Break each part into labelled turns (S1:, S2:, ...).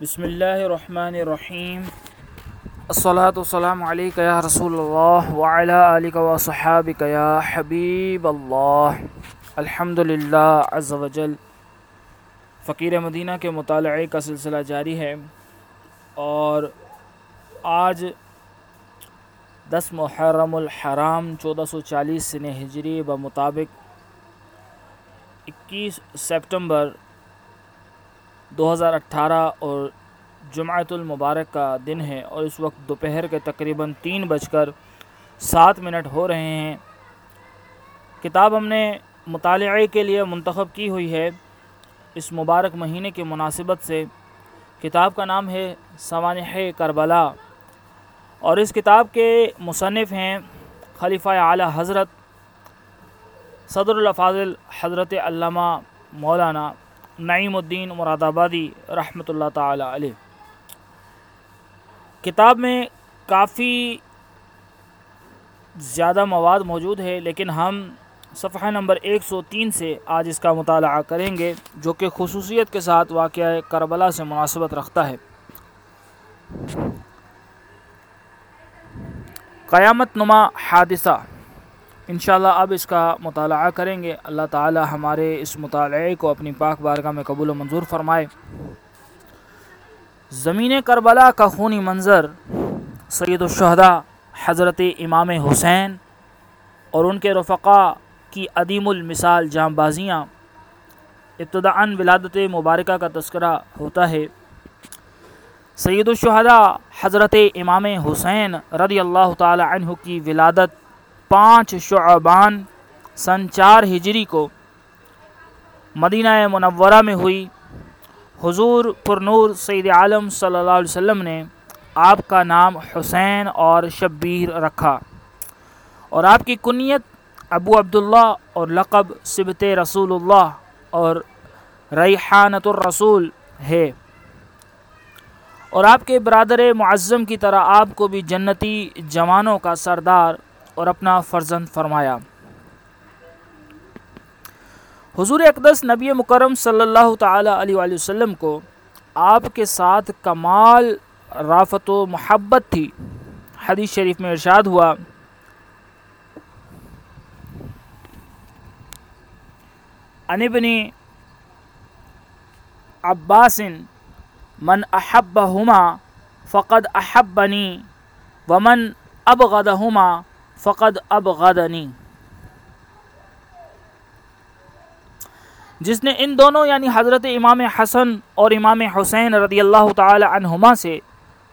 S1: بسم اللہ الرحمن الرحیم. الصلاة والسلام علیکہ یا رسول اللہ وعلا علیکہ و صحابکہ یا حبیب اللہ. الحمد للہ عز و جل. فقیر مدینہ کے مطالعے کا سلسلہ جاری ہے اور آج دس محرم الحرام چودہ سو چالیس سن ہجری بمطابق اکیس سپٹمبر دو ہزار اٹھارہ اور جمعۃ المبارک کا دن ہے اور اس وقت دوپہر کے تقریباً تین بج کر سات منٹ ہو رہے ہیں۔ کتاب ہم نے مطالعے کے لیے منتخب کی ہوئی ہے اس مبارک مہینے کی مناسبت سے۔ کتاب کا نام ہے سوانح کربلا اور اس کتاب کے مصنف ہیں خلیفہ اعلیٰ حضرت صدر الفاظل حضرت علامہ مولانا نعیم الدین مراد آبادی رحمۃ اللہ تعالی علیہ۔ کتاب میں کافی زیادہ مواد موجود ہے، لیکن ہم صفحہ نمبر ایک سو تین سے آج اس کا مطالعہ کریں گے، جو کہ خصوصیت کے ساتھ واقعہ کربلا سے مناسبت رکھتا ہے۔ قیامت نما حادثہ۔ انشاءاللہ اب اس کا مطالعہ کریں گے۔ اللہ تعالی ہمارے اس مطالعے کو اپنی پاک بارگاہ میں قبول و منظور فرمائے۔ زمین کربلا کا خونی منظر، سید الشہداء حضرت امام حسین اور ان کے رفقا کی عدیم المثال جام بازیاں ابتداء ولادت مبارکہ کا تذکرہ ہوتا ہے۔ سید الشہداء حضرت امام حسین رضی اللہ تعالی عنہ کی ولادت پانچ شعبان سن چار ہجری کو مدینہ منورہ میں ہوئی۔ حضور پرنور سید عالم صلی اللہ علیہ وسلم نے آپ کا نام حسین اور شبیر رکھا۔ اور آپ کی کنیت ابو عبداللہ اور لقب سبت رسول اللہ اور ریحانت الرسول ہے۔ اور آپ کے برادر معظم کی طرح آپ کو بھی جنتی جوانوں کا سردار اور اپنا فرزند فرمایا۔ حضور اقدس نبی مکرم صلی اللہ تعالی علیہ وآلہ وسلم کو آپ کے ساتھ کمال، رافت و محبت تھی۔ حدیث شریف میں ارشاد ہوا۔ ان ابن عباس، من احبہما فقد احبنی ومن ابغدہما فقد ابغدنی۔ جس نے ان دونوں یعنی حضرت امام حسن اور امام حسین رضی اللہ تعالی عنہما سے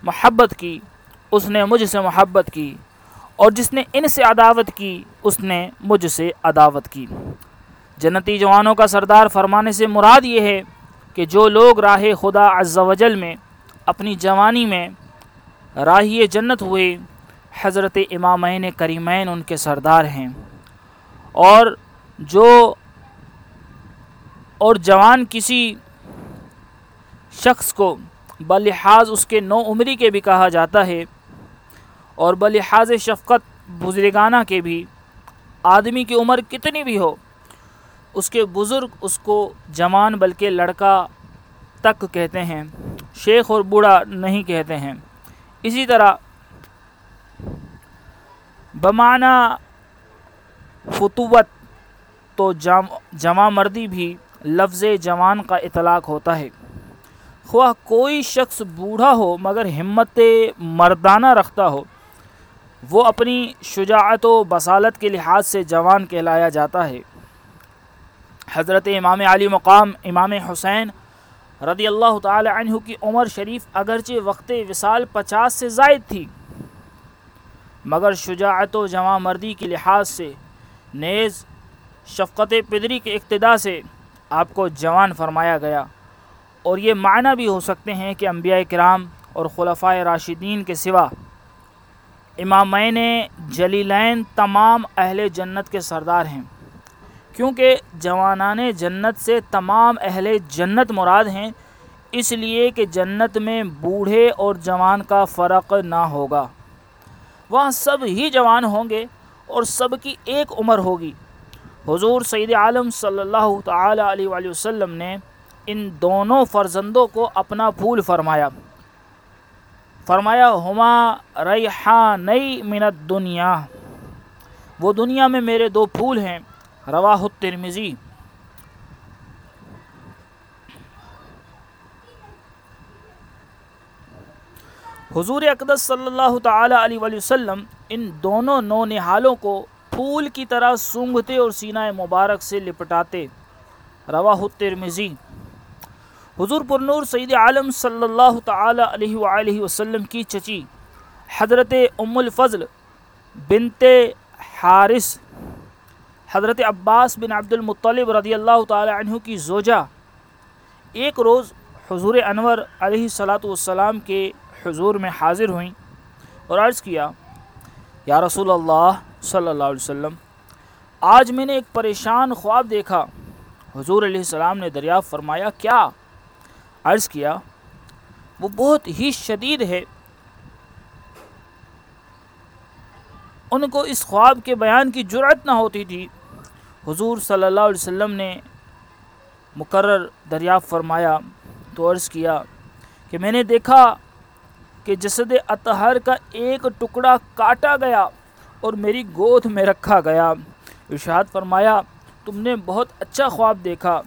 S1: محبت کی، اس نے مجھ سے محبت کی، اور جس نے ان سے عداوت کی، اس نے مجھ سے عداوت کی۔ جنتی جوانوں کا سردار فرمانے سے مراد یہ ہے کہ جو لوگ راہ خدا عز و جل میں اپنی جوانی میں راہی جنت ہوئے حضرت امامین کریمین ان کے سردار ہیں۔ اور جو اور جوان کسی شخص کو بلحاظ اس کے نو عمری کے بھی کہا جاتا ہے اور بلحاظ شفقت بزرگانہ کے بھی، آدمی کی عمر کتنی بھی ہو، اس کے بزرگ اس کو جوان بلکہ لڑکا تک کہتے ہیں، شیخ اور بوڑھا نہیں کہتے ہیں۔ اسی طرح بمانہ فتوت تو جمع مردی بھی لفظ جوان کا اطلاق ہوتا ہے۔ خواہ کوئی شخص بوڑھا ہو مگر ہمت مردانہ رکھتا ہو، وہ اپنی شجاعت و بصالت کے لحاظ سے جوان کہلایا جاتا ہے۔ حضرت امام علی مقام، امام حسین رضی اللہ تعالی عنہ کی عمر شریف اگرچہ وقت وصال پچاس سے زائد تھی مگر شجاعت و جوان مردی کے لحاظ سے، نیز شفقت پدری کے اقتدا سے آپ کو جوان فرمایا گیا۔ اور یہ معنی بھی ہو سکتے ہیں کہ انبیاء کرام اور خلفۂ راشدین کے سوا امامین جلیلین تمام اہل جنت کے سردار ہیں۔ کیونکہ جوانان جنت سے تمام اہل جنت مراد ہیں، اس لیے کہ جنت میں بوڑھے اور جوان کا فرق نہ ہوگا۔ وہاں سب ہی جوان ہوں گے اور سب کی ایک عمر ہوگی۔ حضور سید عالم صلی اللہ تعالی علیہ وآلہ وسلم نے ان دونوں فرزندوں کو اپنا پھول فرمایا۔ فرمایا، ہما ریحانئی منت دنیا وہ دنیا میں میرے دو پھول ہیں، رواہ الترمزی حضور اقدس صلی اللہ تعالی علیہ وسلم ان دونوں نو نہالوں کو پھول کی طرح سونگھتے اور سینہ مبارک سے لپٹاتے۔ رواہ الترمزی حضور پر نور سید عالم صلی اللہ تعالی علیہ وآلہ وسلم کی چچی حضرت ام الفضل بنت حارث حضرت عباس بن عبد المطلب رضی اللہ تعالی عنہ کی زوجہ ایک روز حضور انور علیہ صلاۃ والسلام کے حضور میں حاضر ہوئیں اور عرض کیا، یا رسول اللہ صلی اللہ علیہ وسلم، آج میں نے ایک پریشان خواب دیکھا۔ حضور علیہ السلام نے دریافت فرمایا، کیا؟ عرض کیا، وہ بہت ہی شدید ہے۔ ان کو اس خواب کے بیان کی جرأت نہ ہوتی تھی۔ حضور صلی اللہ علیہ وسلم نے مقرر دریافت فرمایا تو عرض کیا کہ میں نے دیکھا کہ جسد اطہر کا ایک ٹکڑا کاٹا گیا اور میری گود میں رکھا گیا۔ ارشاد فرمایا، تم نے بہت اچھا خواب دیکھا۔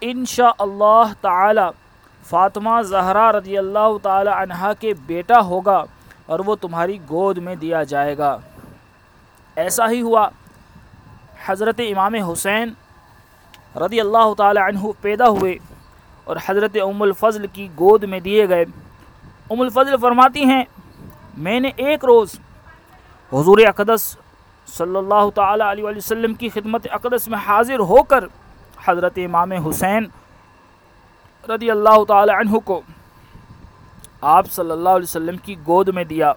S1: انشاء اللہ تعالی، فاطمہ زہرا رضی اللہ تعالی عنہا کے بیٹا ہوگا اور وہ تمہاری گود میں دیا جائے گا۔ ایسا ہی ہوا۔ حضرت امام حسین رضی اللہ تعالی عنہ پیدا ہوئے اور حضرت ام الفضل کی گود میں دیے گئے۔ ام الفضل فرماتی ہیں، میں نے ایک روز حضور اقدس صلی اللہ تعالی علیہ وسلم کی خدمت اقدس میں حاضر ہو کر حضرت امام حسین رضی اللہ تعالی عنہ کو آپ صلی اللہ علیہ وسلم کی گود میں دیا۔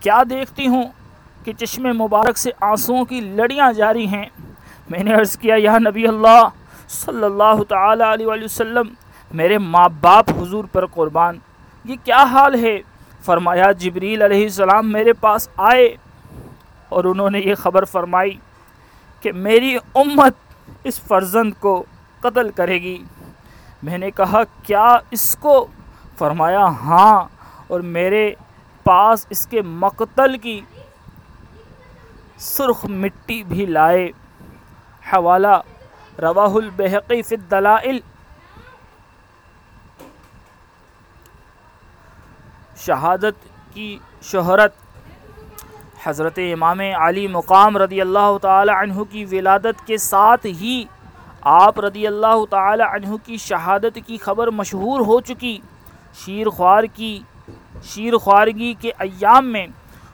S1: کیا دیکھتی ہوں کہ چشم مبارک سے آنسوؤں کی لڑیاں جاری ہیں؟ میں نے عرض کیا، یا نبی اللہ صلی اللہ تعالی علیہ وسلم، میرے ماں باپ حضور پر قربان۔ یہ کیا حال ہے؟ فرمایا، جبریل علیہ السلام میرے پاس آئے اور انہوں نے یہ خبر فرمائی کہ میری امت اس فرزند کو قتل کرے گی۔ میں نے کہا، کیا اس کو؟ فرمایا ہاں اور میرے پاس اس کے مقتل کی سرخ مٹی بھی لائے۔ حوالہ، رواہ البحقی فی الدلائل۔ شہادت کی شہرت۔ حضرت امام علی مقام رضی اللہ تعالی عنہ کی ولادت کے ساتھ ہی آپ رضی اللہ تعالی عنہ کی شہادت کی خبر مشہور ہو چکی۔ شیر خوار کی، شیر خوارگی کے ایام میں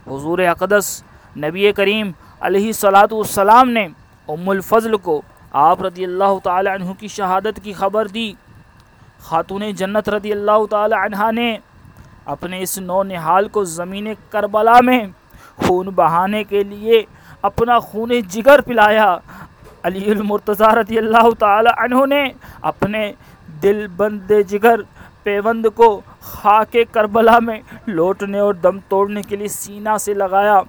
S1: حضور اقدس نبی کریم علیہ صلاۃ والسلام نے ام الفضل کو آپ رضی اللہ تعالی عنہ کی شہادت کی خبر دی۔ خاتون جنت رضی اللہ تعالی عنہ نے اپنے اس نو نحال کو زمین کربلا میں خون بہانے کے لیے اپنا خون جگر پلایا۔ علی المرتضی رضی اللہ تعالی عنہ نے اپنے دل بند جگر پیوند کو خاک کربلا میں لوٹنے اور دم توڑنے کے لیے سینہ سے لگایا۔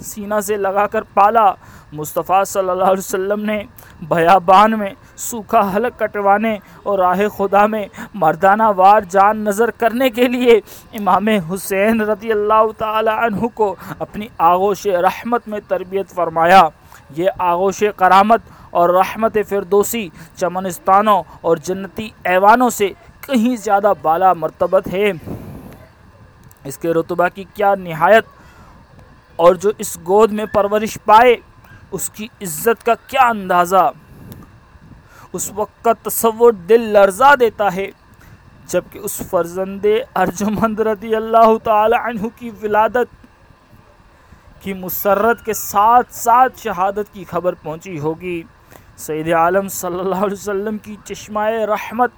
S1: سینہ سے لگا کر پالا۔ مصطفیٰ صلی اللہ علیہ وسلم نے بیابان میں سوکھا حلق کٹوانے اور راہ خدا میں مردانہ وار جان نظر کرنے کے لیے امام حسین رضی اللہ تعالی عنہ کو اپنی آغوش رحمت میں تربیت فرمایا۔ یہ آغوش کرامت اور رحمت فردوسی چمنستانوں اور جنتی ایوانوں سے کہیں زیادہ بالا مرتبت ہے۔ اس کے رتبہ کی کیا نہایت اور جو اس گود میں پرورش پائے، اس کی عزت کا کیا اندازہ؟ اس وقت کا تصور دل لرزا دیتا ہے جبکہ اس فرزند ارجمند رضی اللہ تعالی عنہ کی ولادت کی مسرت کے ساتھ ساتھ شہادت کی خبر پہنچی ہوگی۔ سید عالم صلی اللہ علیہ وسلم کی چشمائے رحمت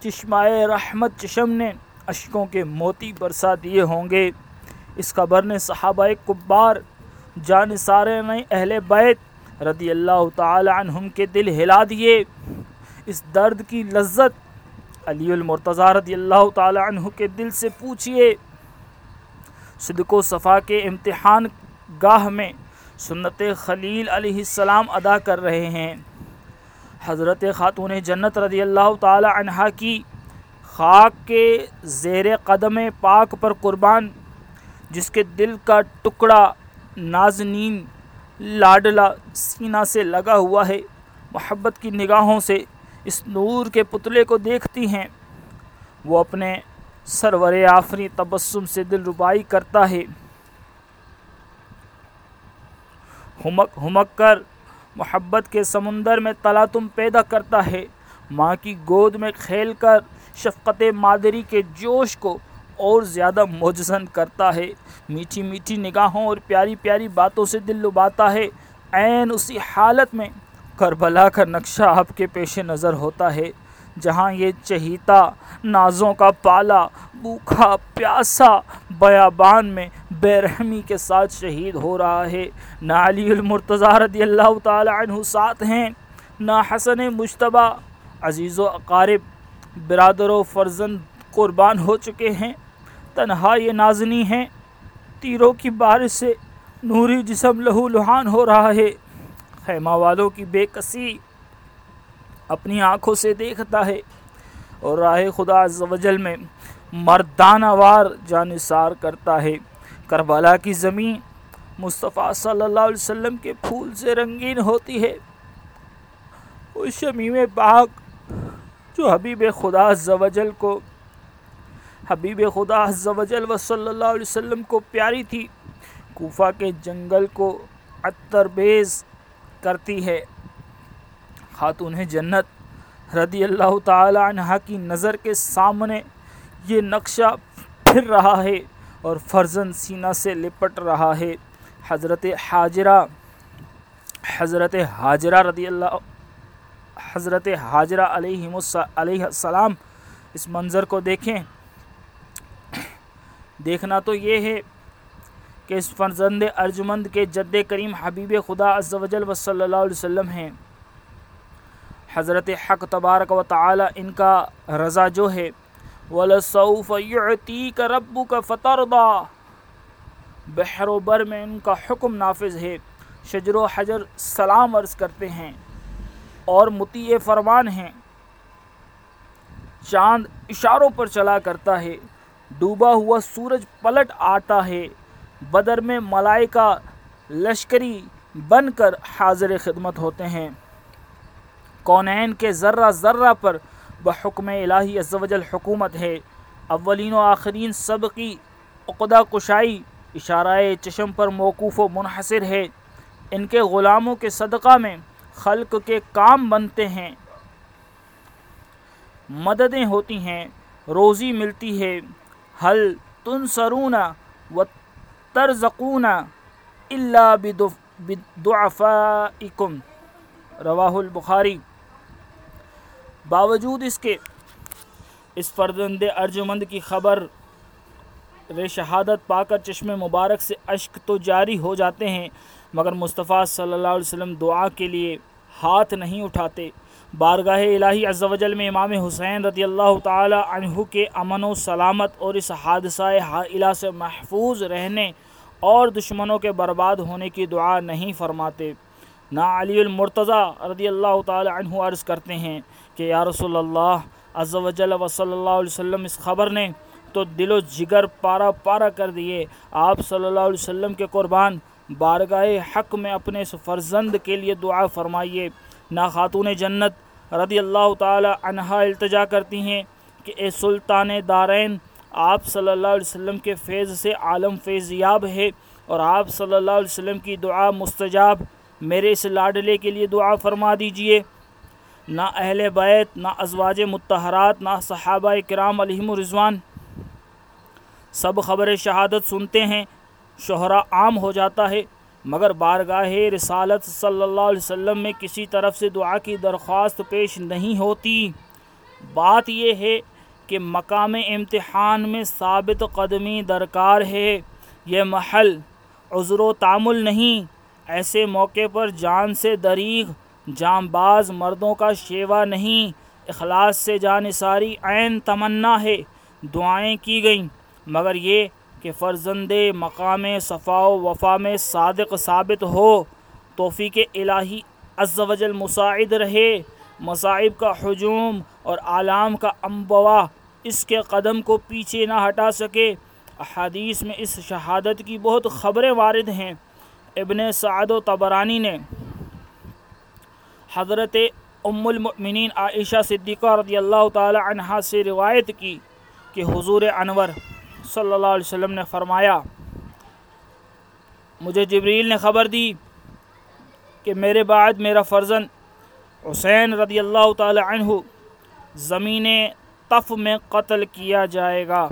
S1: چشمائے رحمت چشم نے اشکوں کے موتی برسا دیے ہوں گے۔ اس خبر نے صحابہ کبار جان سارے نئے اہل بیت رضی اللہ تعالی عنہم کے دل ہلا دیے۔ اس درد کی لذت علی المرتضی رضی اللہ تعالی عنہ کے دل سے پوچھئے۔ صدق و صفا کے امتحان گاہ میں سنت خلیل علیہ السلام ادا کر رہے ہیں۔ حضرت خاتون جنت رضی اللہ تعالی عنہ کی خاک کے زیر قدم پاک پر قربان، جس کے دل کا ٹکڑا نازنین لاڈلا سینہ سے لگا ہوا ہے۔ محبت کی نگاہوں سے اس نور کے پتلے کو دیکھتی ہیں۔ وہ اپنے سرور آفری تبسم سے دل ربائی کرتا ہے۔ ہمک ہمک کر محبت کے سمندر میں تلا تم پیدا کرتا ہے۔ ماں کی گود میں کھیل کر شفقت مادری کے جوش کو اور زیادہ مجزن کرتا ہے۔ میٹھی میٹھی نگاہوں اور پیاری پیاری باتوں سے دل لباتا ہے۔ عین اسی حالت میں کربلا کا نقشہ آپ کے پیش نظر ہوتا ہے۔ جہاں یہ چہیتا، نازوں کا پالا، بھوکھا، پیاسا بیابان میں بے رحمی کے ساتھ شہید ہو رہا ہے۔ نہ علی المرتضی رضی اللہ تعالی عنہ ساتھ ہیں، نہ حسن مشتبہ عزیز و اقارب، برادر و فرزند قربان ہو چکے ہیں۔ تنہا یہ نازنی ہیں۔ تیروں کی بارش سے نوری جسم لہو لہان ہو رہا ہے۔ خیمہ والوں کی بے کسی اپنی آنکھوں سے دیکھتا ہے۔ اور راہ خدا وجل میں مردانہ وار جانثار کرتا ہے۔ کربلا کی زمین مصطفیٰ صلی اللہ علیہ وسلم کے پھول سے رنگین ہوتی ہے۔ اس شمیم پاک جو حبیب خدا زوجل کو حبیب خدا زوجل و صلی اللہ علیہ وسلم کو پیاری تھی۔ کوفہ کے جنگل کو عطر بیز کرتی ہے۔ خاتون جنت رضی اللہ تعالی عنہ کی نظر کے سامنے یہ نقشہ پھر رہا ہے اور فرزن سینہ سے لپٹ رہا ہے۔ حضرت حاجرہ حضرت حاجرہ رضی اللہ، حضرت حاجرہ علیہ علیہ السلام اس منظر کو دیکھیں۔ دیکھنا تو یہ ہے کہ اس فرزند ارجمند کے جد کریم حبیب خدا عز و جل و صلی اللہ علیہ وسلم ہیں۔ حضرت حق تبارک و تعالی ان کا رضا جو ہے، وَلَسَوْفَ يُعْتِيكَ رَبُّكَ فَتَرْضَى بحر و بر میں ان کا حکم نافذ ہے۔ شجر و حجر سلام عرض کرتے ہیں اور مطیع فرمان ہیں۔ چاند اشاروں پر چلا کرتا ہے۔ ڈوبا ہوا سورج پلٹ آتا ہے۔ بدر میں ملائکہ لشکری بن کر حاضر خدمت ہوتے ہیں۔ کونین کے ذرہ ذرہ پر بحکم الہی ازوجل حکومت ہے۔ اولین و آخرین سب کی عقدہ کشائی اشارہ چشم پر موقوف و منحصر ہے۔ ان کے غلاموں کے صدقہ میں خلق کے کام بنتے ہیں۔ مددیں ہوتی ہیں۔ روزی ملتی ہے۔ حل تن سرون و ترزقون اللہ بدعفائکم رواہ البخاری. باوجود اس کے اس فردند ارجمند کی خبر، رے شہادت پا کر چشم مبارک سے اشک تو جاری ہو جاتے ہیں، مگر مصطفیٰ صلی اللہ علیہ وسلم دعا کے لیے ہاتھ نہیں اٹھاتے۔ بارگاہ الہی عز و جل میں امام حسین رضی اللہ تعالی عنہ کے امن و سلامت اور اس حادثہ حائلہ سے محفوظ رہنے اور دشمنوں کے برباد ہونے کی دعا نہیں فرماتے۔ نہ علی المرتضی رضی اللہ تعالی عنہ عرض کرتے ہیں کہ یا رسول اللہ عز و جل و صلی اللہ علیہ وسلم، اس خبر نے تو دل و جگر پارا پارا کر دیے۔ آپ صلی اللہ علیہ وسلم کے قربان، بارگاہ حق میں اپنے اس فرزند کے لیے دعا فرمائیے۔ نہ خاتون جنت رضی اللہ تعالی عنہ التجا کرتی ہیں کہ اے سلطان دارین، آپ صلی اللہ علیہ وسلم کے فیض سے عالم فیضیاب ہے اور آپ صلی اللہ علیہ وسلم کی دعا مستجاب، میرے اس لاڈلے کے لیے دعا فرما دیجیے۔ نہ اہل بیت، نہ ازواج متحرات، نہ صحابہ کرام علیہم رضوان سب خبر شہادت سنتے ہیں شہرہ عام ہو جاتا ہے۔ مگر بارگاہ رسالت صلی اللہ علیہ وسلم میں کسی طرف سے دعا کی درخواست پیش نہیں ہوتی۔ بات یہ ہے کہ مقام امتحان میں ثابت قدمی درکار ہے۔ یہ محل عذر و تعمل نہیں۔ ایسے موقع پر جان سے دریغ جام باز مردوں کا شیوا نہیں۔ اخلاص سے جان ساری عین تمنا ہے۔ دعائیں کی گئیں۔ مگر یہ کہ فرزند مقام صفا و وفا میں صادق ثابت ہو، توفیق الہی عز و جل مساعد رہے، مصائب کا ہجوم اور عالام کا امبوا اس کے قدم کو پیچھے نہ ہٹا سکے۔ احادیث میں اس شہادت کی بہت خبریں وارد ہیں۔ ابن سعد و تبرانی نے حضرت ام المؤمنین عائشہ صدیقہ رضی اللہ تعالی عنہ سے روایت کی کہ حضور انور صلی اللہ علیہ وسلم نے فرمایا، مجھے جبریل نے خبر دی کہ میرے بعد میرا فرزن حسین رضی اللہ تعالی عنہ زمین طف میں قتل کیا جائے گا۔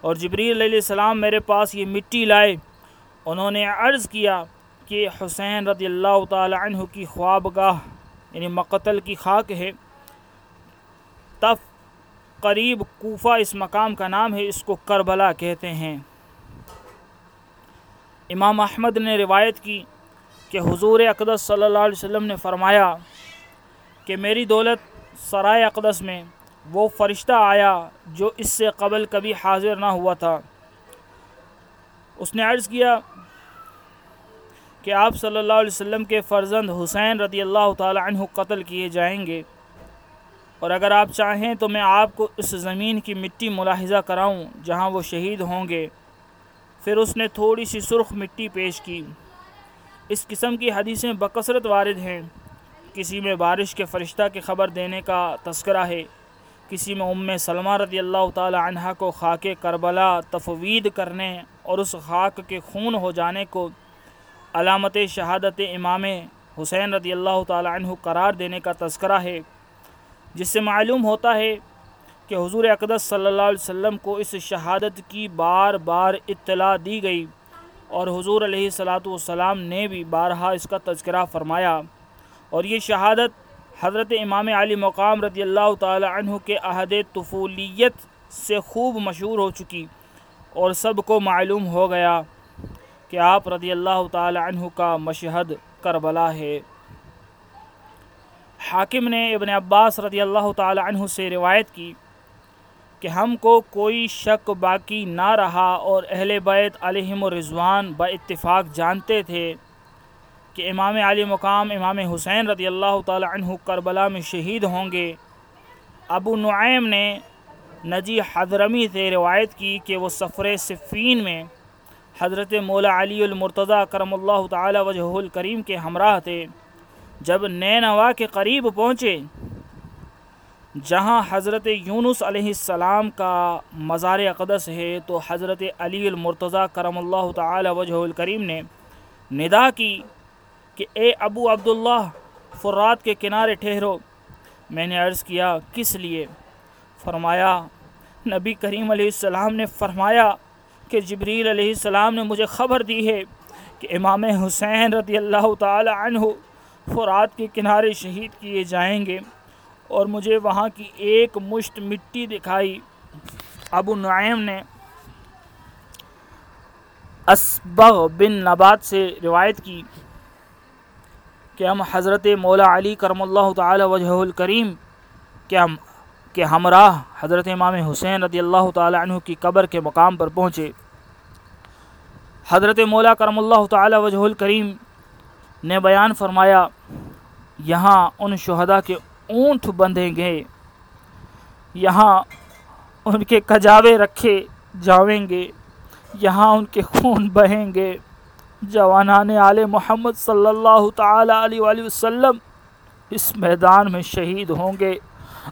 S1: اور جبریل علیہ السلام میرے پاس یہ مٹی لائے۔ انہوں نے عرض کیا کہ حسین رضی اللہ تعالی عنہ کی خوابگاہ یعنی مقتل کی خاک ہے، تف قریب کوفہ اس مقام کا نام ہے، اس کو کربلا کہتے ہیں۔ امام احمد نے روایت کی کہ حضور اقدس صلی اللہ علیہ وسلم نے فرمایا کہ میری دولت سرائے اقدس میں وہ فرشتہ آیا جو اس سے قبل کبھی حاضر نہ ہوا تھا۔ اس نے عرض کیا کہ آپ صلی اللہ علیہ وسلم کے فرزند حسین رضی اللہ تعالی عنہ قتل کیے جائیں گے۔ اور اگر آپ چاہیں تو میں آپ کو اس زمین کی مٹی ملاحظہ کراؤں جہاں وہ شہید ہوں گے۔ پھر اس نے تھوڑی سی سرخ مٹی پیش کی۔ اس قسم کی حدیثیں بکثرت وارد ہیں۔ کسی میں بارش کے فرشتہ کی خبر دینے کا تذکرہ ہے۔ کسی میں ام سلمہ رضی اللہ تعالی عنہ کو خاک کربلا تفوید کرنے اور اس خاک کے خون ہو جانے کو علامت شہادت امام حسین رضی اللہ تعالی عنہ قرار دینے کا تذکرہ ہے۔ جس سے معلوم ہوتا ہے کہ حضور اقدس صلی اللہ علیہ وسلم کو اس شہادت کی بار بار اطلاع دی گئی اور حضور علیہ صلاۃ والسلام نے بھی بارہا اس کا تذکرہ فرمایا اور یہ شہادت حضرت امام علی مقام رضی اللہ تعالی عنہ کے عہد طفولیت سے خوب مشہور ہو چکی اور سب کو معلوم ہو گیا کہ آپ رضی اللہ تعالی عنہ کا مشہد کربلا ہے۔ حاکم نے ابن عباس رضی اللہ تعالی عنہ سے روایت کی کہ ہم کو کوئی شک باقی نہ رہا اور اہل بیت علیہم و رضوان با اتفاق جانتے تھے کہ امام علی مقام امام حسین رضی اللہ تعالی عنہ کربلا میں شہید ہوں گے۔ ابو نعیم نے نجی حضرمی سے روایت کی کہ وہ سفر صفین میں حضرت مولا علی المرتضی کرم اللہ تعالی وجہ الکریم کے ہمراہ تھے۔ جب نینوا کے قریب پہنچے، جہاں حضرت یونس علیہ السلام کا مزار اقدس ہے، تو حضرت علی المرتضی کرم اللہ تعالی وجہ الکریم نے ندا کی کہ اے ابو عبداللہ، فرات کے کنارے ٹھہرو۔ میں نے عرض کیا، کس لیے؟ فرمایا، نبی کریم علیہ السلام نے فرمایا کہ جبریل علیہ السلام نے مجھے خبر دی ہے کہ امام حسین رضی اللہ تعالی عنہ فرات کے کنارے شہید کیے جائیں گے اور مجھے وہاں کی ایک مشت مٹی دکھائی۔ ابو نعیم نے اسبغ بن نبات سے روایت کی کہ ہم حضرت مولا علی کرم اللہ تعالی وجہ الکریم کے ہم کے ہمراہ حضرت امام حسین رضی اللہ تعالی عنہ کی قبر کے مقام پر پہنچے۔ حضرت مولا کرم اللہ تعالی وجہ الکریم نے بیان فرمایا، یہاں ان شہداء کے اونٹ بندھیں گے، یہاں ان کے کجاوے رکھے جاویں گے، یہاں ان کے خون بہیں گے۔ جوانان آل محمد صلی اللہ تعالی علیہ وآلہ وسلم اس میدان میں شہید ہوں گے،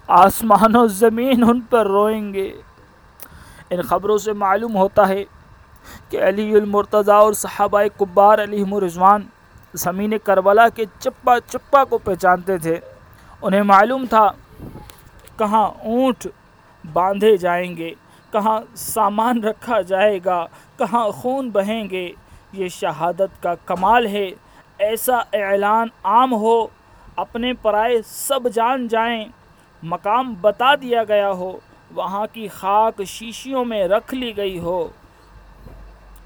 S1: آسمان و زمین ان پر روئیں گے۔ ان خبروں سے معلوم ہوتا ہے کہ علی المرتضیٰ اور صحابہ کبار علیہ مرضوان زمین کربلا کے چپا چپا کو پہچانتے تھے۔ انہیں معلوم تھا کہاں اونٹ باندھے جائیں گے، کہاں سامان رکھا جائے گا، کہاں خون بہیں گے۔ یہ شہادت کا کمال ہے۔ ایسا اعلان عام ہو، اپنے پرائے سب جان جائیں۔ مقام بتا دیا گیا ہو، وہاں کی خاک شیشیوں میں رکھ لی گئی ہو۔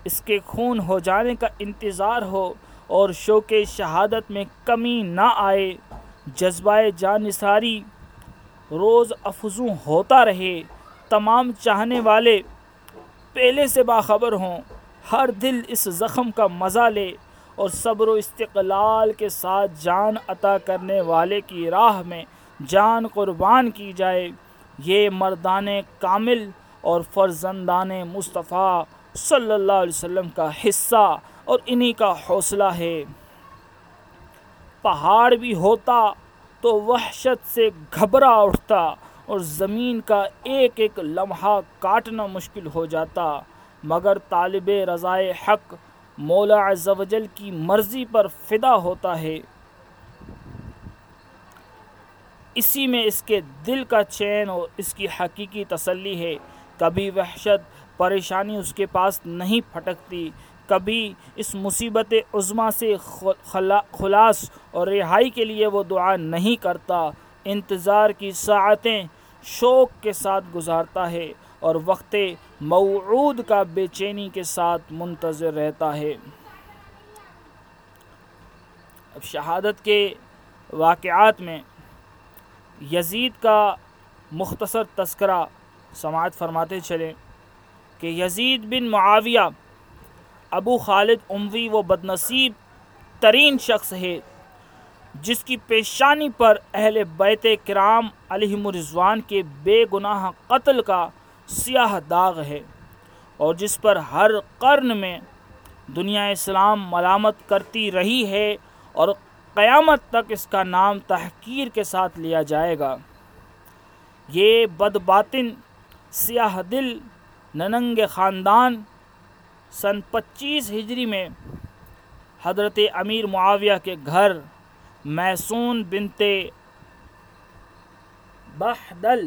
S1: اس کے خون ہو جانے کا انتظار ہو۔ اور شوق شہادت میں کمی نہ آئے جذبہ جانثاری روز افزوں ہوتا رہے۔ تمام چاہنے والے پہلے سے باخبر ہوں، ہر دل اس زخم کا مزہ لے۔ اور صبر و استقلال کے ساتھ جان عطا کرنے والے کی راہ میں جان قربان کی جائے۔ یہ مردان کامل اور فرزندان مصطفیٰ صلی اللہ علیہ وسلم کا حصہ اور انہی کا حوصلہ ہے۔ پہاڑ بھی ہوتا تو وحشت سے گھبرا اٹھتا اور زمین کا ایک ایک لمحہ کاٹنا مشکل ہو جاتا۔ مگر طالب رضائے حق مولا عز و جل کی مرضی پر فدا ہوتا ہے۔ اسی میں اس کے دل کا چین اور اس کی حقیقی تسلی ہے۔ کبھی وحشت، پریشانی اس کے پاس نہیں پھٹکتی۔ کبھی اس مصیبت عظما سے خلاص اور رہائی کے لیے وہ دعا نہیں کرتا۔ انتظار کی ساعتیں شوق کے ساتھ گزارتا ہے اور وقت موعود کا بے چینی کے ساتھ منتظر رہتا ہے۔ اب شہادت کے واقعات میں یزید کا مختصر تذکرہ سماعت فرماتے چلیں کہ یزید بن معاویہ ابو خالد عموی وہ بدنصیب ترین شخص ہے، جس کی پیشانی پر اہل بیت کرام علیہ مرضوان کے بے گناہ قتل کا سیاہ داغ ہے اور جس پر ہر قرن میں دنیا اسلام ملامت کرتی رہی ہے اور قیامت تک اس کا نام تحقیر کے ساتھ لیا جائے گا۔ یہ بد باطن سیاہ دل، نننگ خاندان سن پچیس ہجری میں حضرت امیر معاویہ کے گھر میسون بنتے بحدل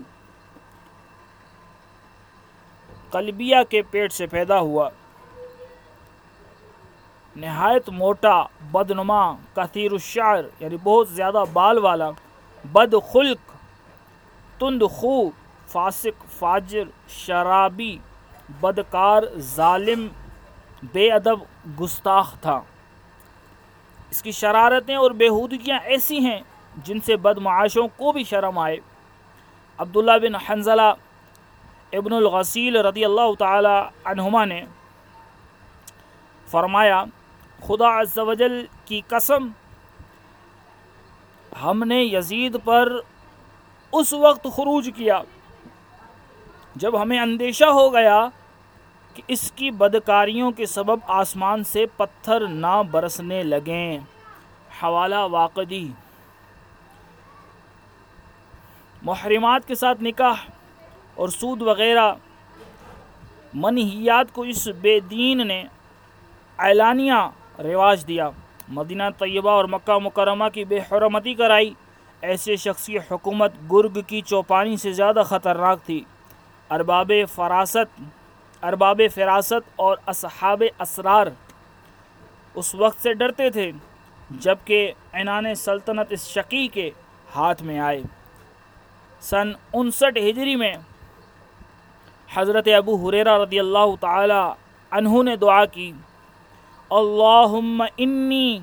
S1: قلبیہ کے پیٹ سے پیدا ہوا۔ نہایت موٹا، بدنما، کثیر الشعر یعنی بہت زیادہ بال والا، بد خلق، تند خو فاسق، فاجر، شرابی، بدکار، ظالم بے ادب گستاخ تھا۔ اس کی شرارتیں اور بےحودگیاں ایسی ہیں جن سے بدمعاشوں کو بھی شرم آئے۔ عبداللہ بن حنزلہ ابن الغسیل رضی اللہ تعالی عنہما نے فرمایا، خدا عز و جل کی قسم، ہم نے یزید پر اس وقت خروج کیا جب ہمیں اندیشہ ہو گیا کہ اس کی بدکاریوں کے سبب آسمان سے پتھر نہ برسنے لگیں۔ حوالہ واقعی۔ محرمات کے ساتھ نکاح اور سود وغیرہ۔ منحیات کو اس بے دین نے اعلانیہ رواج دیا۔ مدینہ طیبہ اور مکہ مکرمہ کی بے حرمتی کرائی۔ ایسے شخصی حکومت گرگ کی چوپانی سے زیادہ خطرناک تھی۔ ارباب فراست۔ ارباب فراست اور اصحاب اسرار اس وقت سے ڈرتے تھے جبکہ عنان سلطنت اس شقی کے ہاتھ میں آئے۔ سن انسٹھ ہجری میں حضرت ابو حریرہ رضی اللہ تعالی عنہ نے دعا کی، اللہم انی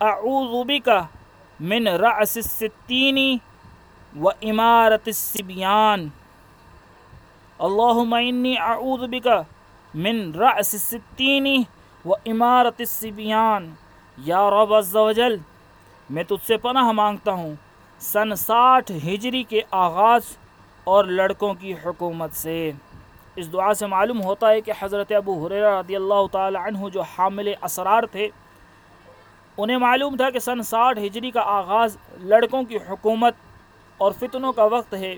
S1: اعوذ بکا من رأس الستین و امارت السبیان اللہم انی اعوذ بکا من رأس الستین و امارت السبیان. یا رب عز و جل، میں تجھ سے پناہ مانگتا ہوں سن ساٹھ ہجری کے آغاز اور لڑکوں کی حکومت سے۔ اس دعا سے معلوم ہوتا ہے کہ حضرت ابو حریرہ رضی اللہ تعالی عنہ جو حامل اسرار تھے، انہیں معلوم تھا کہ سن ساٹھ ہجری کا آغاز لڑکوں کی حکومت اور فتنوں کا وقت ہے۔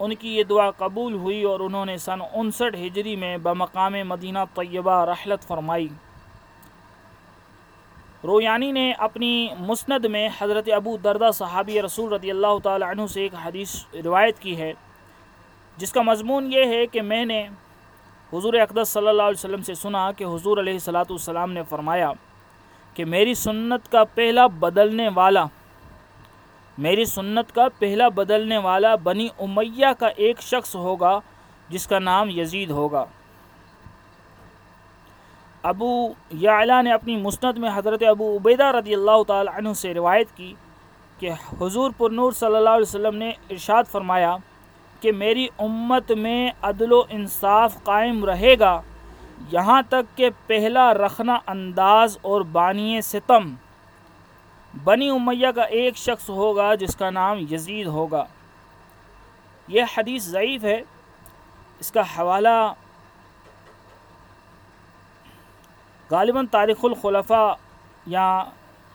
S1: ان کی یہ دعا قبول ہوئی اور انہوں نے سن انسٹھ ہجری میں بمقام مدینہ طیبہ رحلت فرمائی۔ رویانی نے اپنی مسند میں حضرت ابو دردہ صحابی رسول رضی اللہ تعالی عنہ سے ایک حدیث روایت کی ہے، جس کا مضمون یہ ہے کہ میں نے حضور اقدس صلی اللہ علیہ وسلم سے سنا کہ حضور علیہ السلاۃ والسلام نے فرمایا کہ میری سنت کا پہلا بدلنے والا میری سنت کا پہلا بدلنے والا بنی امیہ کا ایک شخص ہوگا، جس کا نام یزید ہوگا۔ ابو یا نے اپنی مسند میں حضرت ابو عبیدہ رضی اللہ تعالی عنہ سے روایت کی کہ حضور پر نور صلی اللہ علیہ وسلم نے ارشاد فرمایا کہ میری امت میں عدل و انصاف قائم رہے گا، یہاں تک کہ پہلا رکھنا انداز اور بانی ستم۔ بنی امیہ کا ایک شخص ہوگا جس کا نام یزید ہوگا۔ یہ حدیث ضعیف ہے۔ اس کا حوالہ غالباً تاریخ الخلفاء یا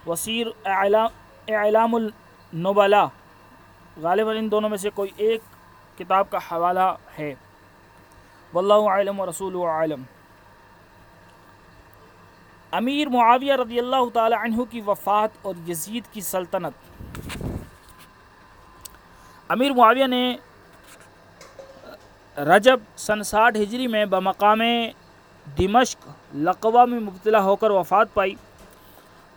S1: وسیر اعلام النبلا غالباً ان دونوں میں سے کوئی ایک کتاب کا حوالہ ہے۔ واللہ عالم و رسول عالم امیر معاویہ رضی اللہ تعالی عنہ کی وفات اور یزید کی سلطنت۔ امیر معاویہ نے رجب سن ساٹھ ہجری میں بمقام دمشق لقوہ میں مبتلا ہو کر وفات پائی۔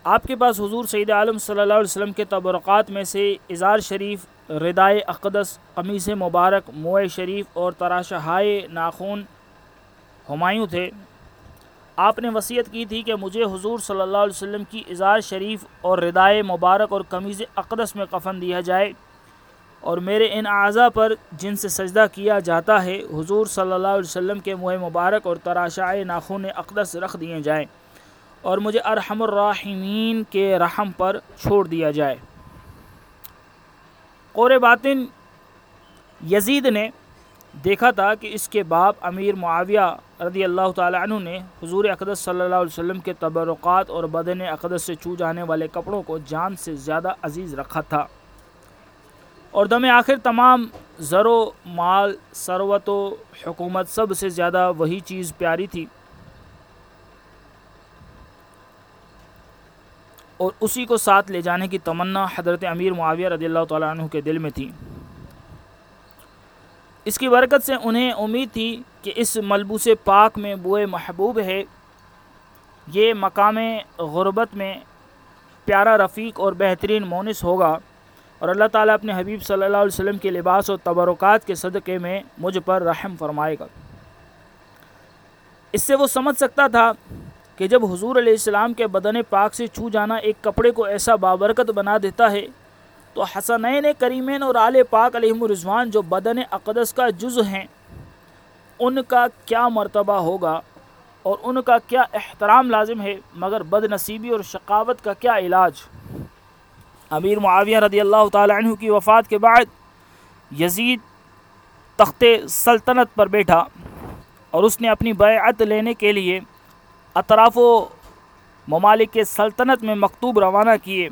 S1: آپ کے پاس حضور سید عالم صلی اللہ علیہ وسلم کے تبرقات میں سے اظہار شریف، ردائے اقدس، قمیص مبارک موئے شریف اور تراشہائے ناخون ہمایوں تھے۔ آپ نے وصیت کی تھی کہ مجھے حضور صلی اللہ علیہ وسلم کی اظہار شریف اور ردائے مبارک اور قمیض اقدس میں کفن دیا جائے اور میرے ان اعضاء پر جن سے سجدہ کیا جاتا ہے، حضور صلی اللہ علیہ وسلم کے موئے مبارک اور تراشائے ناخون اقدس رکھ دیے جائیں اور مجھے ارحم الراحمین کے رحم پر چھوڑ دیا جائے۔ قور باطن یزید نے دیکھا تھا کہ اس کے باپ امیر معاویہ رضی اللہ تعالیٰ عنہ نے حضور اقدس صلی اللہ علیہ وسلم کے تبرقات اور بدن اقدس سے چو جانے والے کپڑوں کو جان سے زیادہ عزیز رکھا تھا۔ اور دم آخر تمام زر و مال، ثروت و حکومت سب سے زیادہ وہی چیز پیاری تھی۔ اور اسی کو ساتھ لے جانے کی تمنا حضرت امیر معاویہ رضی اللہ تعالیٰ عنہ کے دل میں تھی۔ اس کی برکت سے انہیں امید تھی کہ اس ملبوس پاک میں بوئے محبوب ہے۔ یہ مقام غربت میں پیارا رفیق اور بہترین مونس ہوگا اور اللہ تعالیٰ اپنے حبیب صلی اللہ علیہ وسلم کے لباس و تبرکات کے صدقے میں مجھ پر رحم فرمائے گا۔ اس سے وہ سمجھ سکتا تھا کہ جب حضور علیہ السلام کے بدن پاک سے چھو جانا ایک کپڑے کو ایسا بابرکت بنا دیتا ہے تو حسنین کریمین اور آل پاک علیہ رضوان جو بدن اقدس کا جز ہیں، ان کا کیا مرتبہ ہوگا اور ان کا کیا احترام لازم ہے، مگر بد نصیبی اور شقاوت کا کیا علاج؟ امیر معاویہ رضی اللہ تعالی عنہ کی وفات کے بعد یزید تخت سلطنت پر بیٹھا اور اس نے اپنی بیعت لینے کے لیے اطراف و ممالک کے سلطنت میں مکتوب روانہ کیے۔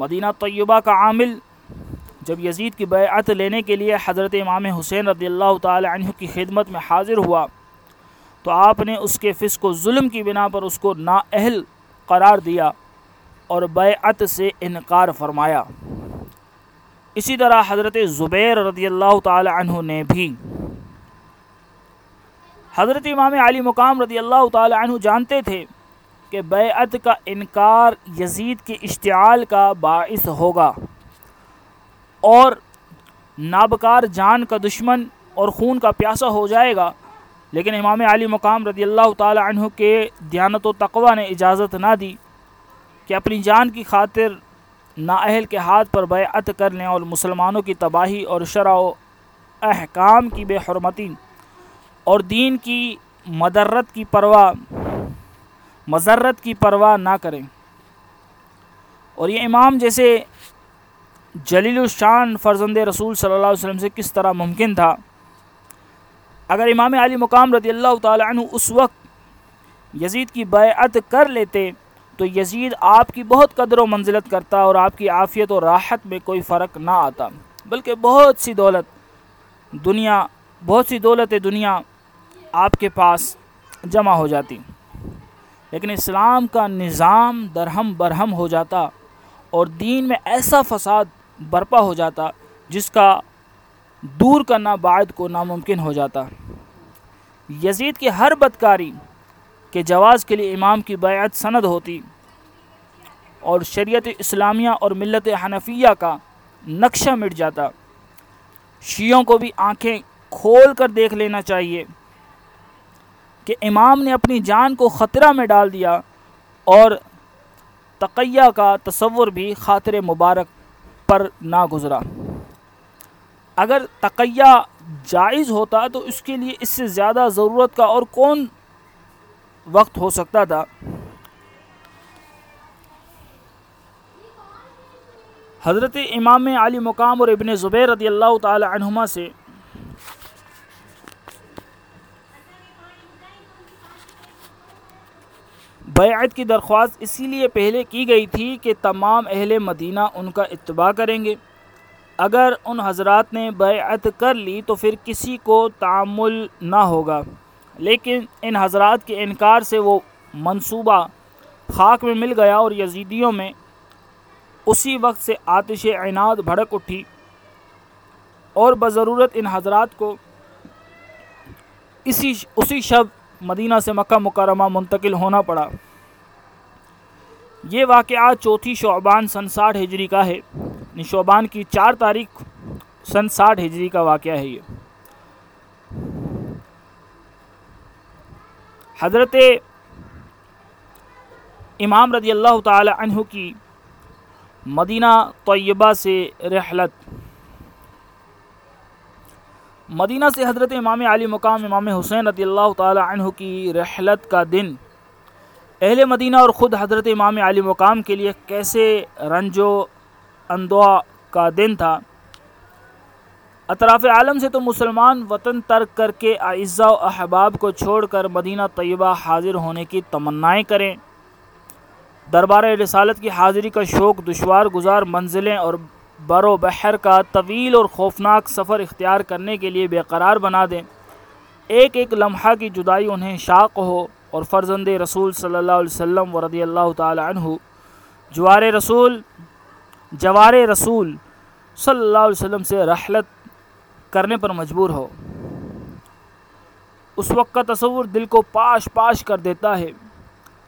S1: مدینہ طیبہ کا عامل، جب یزید کی بیعت لینے کے لیے حضرت امام حسین رضی اللہ تعالی عنہ کی خدمت میں حاضر ہوا، تو آپ نے اس کے فسق و ظلم کی بنا پر اس کو نااہل قرار دیا اور بیعت سے انکار فرمایا۔ اسی طرح حضرت زبیر رضی اللہ تعالی عنہ نے بھی۔ حضرت امام علی مقام رضی اللہ تعالی عنہ جانتے تھے کہ بیعت کا انکار یزید کے اشتعال کا باعث ہوگا۔ اور نابکار جان کا دشمن اور خون کا پیاسا ہو جائے گا۔ لیکن امام علی مقام رضی اللہ تعالی عنہ کے دیانت و تقوی نے اجازت نہ دی کہ اپنی جان کی خاطر نااہل کے ہاتھ پر بیعت کر لیں اور مسلمانوں کی تباہی اور شرع و احکام کی بے حرمتی اور دین کی مدرت کی پرواہ مذرت کی پرواہ نہ کریں۔ اور یہ امام جیسے جلیل الشان فرزند رسول صلی اللہ علیہ وسلم سے کس طرح ممکن تھا؟ اگر امام علی مقام رضی اللہ تعالی عنہ اس وقت یزید کی بیعت کر لیتے، تو یزید آپ کی بہت قدر و منزلت کرتا اور آپ کی عافیت و راحت میں کوئی فرق نہ آتا۔ بلکہ بہت سی دولت دنیا، بہت سی دولت دنیا آپ کے پاس جمع ہو جاتی۔ لیکن اسلام کا نظام درہم برہم ہو جاتا اور دین میں ایسا فساد برپا ہو جاتا جس کا دور کرنا بعد کو ناممکن ہو جاتا۔ یزید کی ہر بدکاری کے جواز کے لیے امام کی بیعت سند ہوتی اور شریعت اسلامیہ اور ملت حنفیہ کا نقشہ مٹ جاتا۔ شیعوں کو بھی آنکھیں کھول کر دیکھ لینا چاہیے۔ کہ امام نے اپنی جان کو خطرہ میں ڈال دیا اور تقیہ کا تصور بھی خاطر مبارک پر نہ گزرا۔ اگر تقیہ جائز ہوتا تو اس کے لیے اس سے زیادہ ضرورت کا اور کون وقت ہو سکتا تھا؟ حضرت امام علی مقام اور ابن زبیر رضی اللہ تعالی عنہما سے بیعت کی درخواست اسی لیے پہلے کی گئی تھی کہ تمام اہل مدینہ ان کا اتباع کریں گے۔ اگر ان حضرات نے بیعت کر لی تو پھر کسی کو تعمل نہ ہوگا۔ لیکن ان حضرات کے انکار سے وہ منصوبہ خاک میں مل گیا اور یزیدیوں میں اسی وقت سے آتش عناد بھڑک اٹھی۔ اور بضرورت ان حضرات کو اسی اسی شب مدینہ سے مکہ مکرمہ منتقل ہونا پڑا۔ یہ واقعہ چوتھی شعبان سن ساٹھ ہجری کا ہے۔ یعنی شعبان کی چار تاریخ سن ساٹھ ہجری کا واقعہ ہے یہ۔ حضرت امام رضی اللہ تعالی عنہ کی مدینہ طیبہ سے رحلت۔ مدینہ سے حضرت امام علی مقام امام حسین رضی اللہ تعالی عنہ کی رحلت کا دن۔ اہل مدینہ اور خود حضرت امام علی مقام کے لیے کیسے رنج و اندوا کا دن تھا۔ اطراف عالم سے تو مسلمان وطن ترک کر کے اعزا و احباب کو چھوڑ کر مدینہ طیبہ حاضر ہونے کی تمنائیں کریں۔ دربار رسالت کی حاضری کا شوق، دشوار گزار منزلیں اور بر و بحر کا طویل اور خوفناک سفر اختیار کرنے کے لیے بے قرار بنا دیں۔ ایک ایک لمحہ کی جدائی انہیں شاق ہو۔ اور فرزند رسول صلی اللہ علیہ وسلم و رضی اللہ تعالی عنہ، جوار رسول جوار رسول صلی اللہ علیہ وسلم سے رحلت کرنے پر مجبور ہو۔ اس وقت کا تصور دل کو پاش پاش کر دیتا ہے،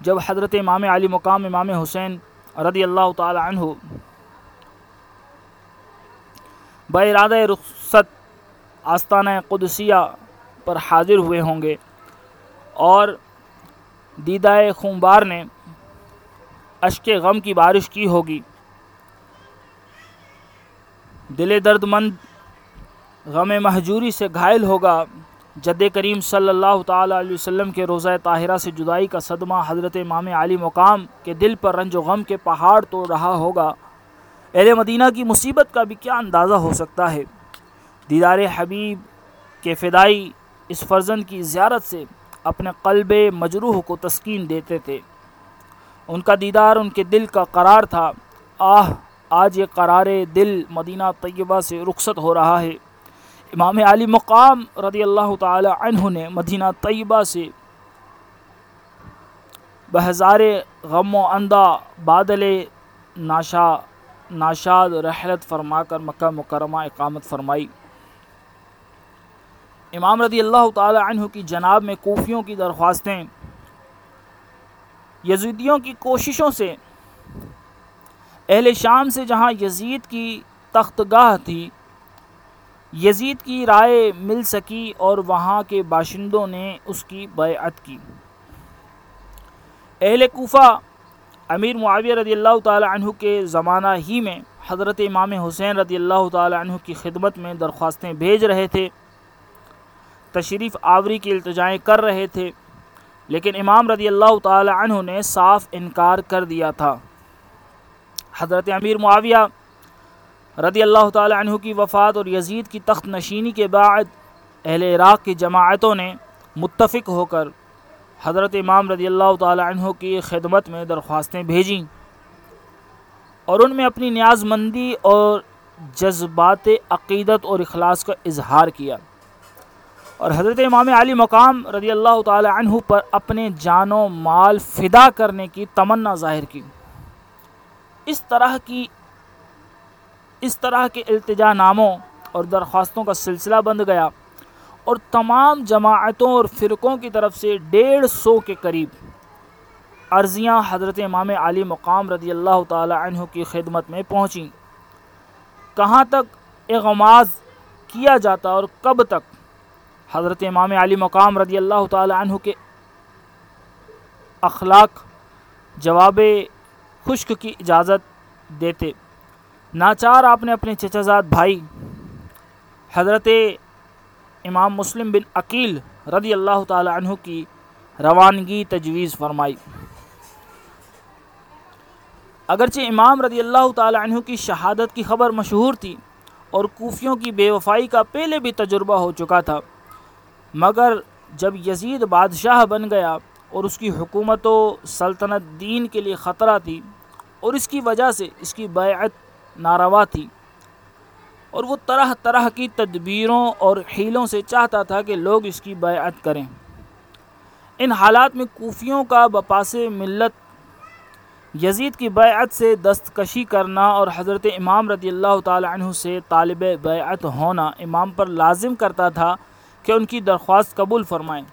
S1: جب حضرت امام علی مقام امام حسین رضی اللہ تعالی عنہ ارادہ رخصت آستانہ قدسیہ پر حاضر ہوئے ہوں گے اور دیدہ خونبار نے اشک غم کی بارش کی ہوگی۔ دل درد مند غم مہجوری سے گھائل ہوگا۔ جد کریم صلی اللہ تعالیٰ علیہ وسلم کے روزہ طاہرہ سے جدائی کا صدمہ حضرت امام علی مقام کے دل پر رنج و غم کے پہاڑ توڑ رہا ہوگا۔ اہل مدینہ کی مصیبت کا بھی کیا اندازہ ہو سکتا ہے؟ دیدار حبیب کے فدائی اس فرزند کی زیارت سے اپنے قلب مجروح کو تسکین دیتے تھے۔ ان کا دیدار ان کے دل کا قرار تھا۔ آہ، آج یہ قرار دل مدینہ طیبہ سے رخصت ہو رہا ہے۔ امام علی مقام رضی اللہ تعالی عنہ نے مدینہ طیبہ سے بہزار غم و اندہ بادل ناشا، ناشاد رحلت فرما کر مکہ مکرمہ اقامت فرمائی۔ امام رضی اللہ تعالی عنہ کی جناب میں کوفیوں کی درخواستیں، یزیدیوں کی کوششوں سے، اہل شام سے جہاں یزید کی تخت گاہ تھی، یزید کی رائے مل سکی اور وہاں کے باشندوں نے اس کی بیعت کی۔ اہل کوفہ امیر معاویہ رضی اللہ تعالی عنہ کے زمانہ ہی میں حضرت امام حسین رضی اللہ تعالی عنہ کی خدمت میں درخواستیں بھیج رہے تھے۔ تشریف آوری کی التجائیں کر رہے تھے، لیکن امام رضی اللہ تعالی عنہ نے صاف انکار کر دیا تھا۔ حضرت امیر معاویہ رضی اللہ تعالی عنہ کی وفات اور یزید کی تخت نشینی کے بعد اہل عراق کی جماعتوں نے متفق ہو کر حضرت امام رضی اللہ تعالی عنہ کی خدمت میں درخواستیں بھیجیں اور ان میں اپنی نیاز مندی اور جذبات عقیدت اور اخلاص کا اظہار کیا۔ اور حضرت امام علی مقام رضی اللہ تعالی عنہ پر اپنے جان و مال فدا کرنے کی تمنا ظاہر کی۔ اس طرح کی، اس طرح کے التجا ناموں اور درخواستوں کا سلسلہ بند گیا اور تمام جماعتوں اور فرقوں کی طرف سے ڈیڑھ سو کے قریب عرضیاں حضرت امام علی مقام رضی اللہ تعالی عنہ کی خدمت میں پہنچیں۔ کہاں تک اغماز کیا جاتا اور کب تک؟ حضرت امام علی مقام رضی اللہ تعالی عنہ کے اخلاق جواب خشک کی اجازت دیتے۔ ناچار آپ نے اپنے چچا بھائی حضرت امام مسلم بن عقیل رضی اللہ تعالی عنہ کی روانگی تجویز فرمائی۔ اگرچہ امام رضی اللہ تعالی عنہ کی شہادت کی خبر مشہور تھی اور کوفیوں کی بے وفائی کا پہلے بھی تجربہ ہو چکا تھا مگر جب یزید بادشاہ بن گیا اور اس کی حکومت و سلطنت دین کے لیے خطرہ تھی اور اس کی وجہ سے اس کی بیعت ناروا تھی اور وہ طرح طرح کی تدبیروں اور حیلوں سے چاہتا تھا کہ لوگ اس کی بیعت کریں۔ ان حالات میں کوفیوں کا بپاس ملت، یزید کی بیعت سے دستکشی کرنا اور حضرت امام رضی اللہ تعالی عنہ سے طالب بیعت ہونا امام پر لازم کرتا تھا کہ ان کی درخواست قبول فرمائیں۔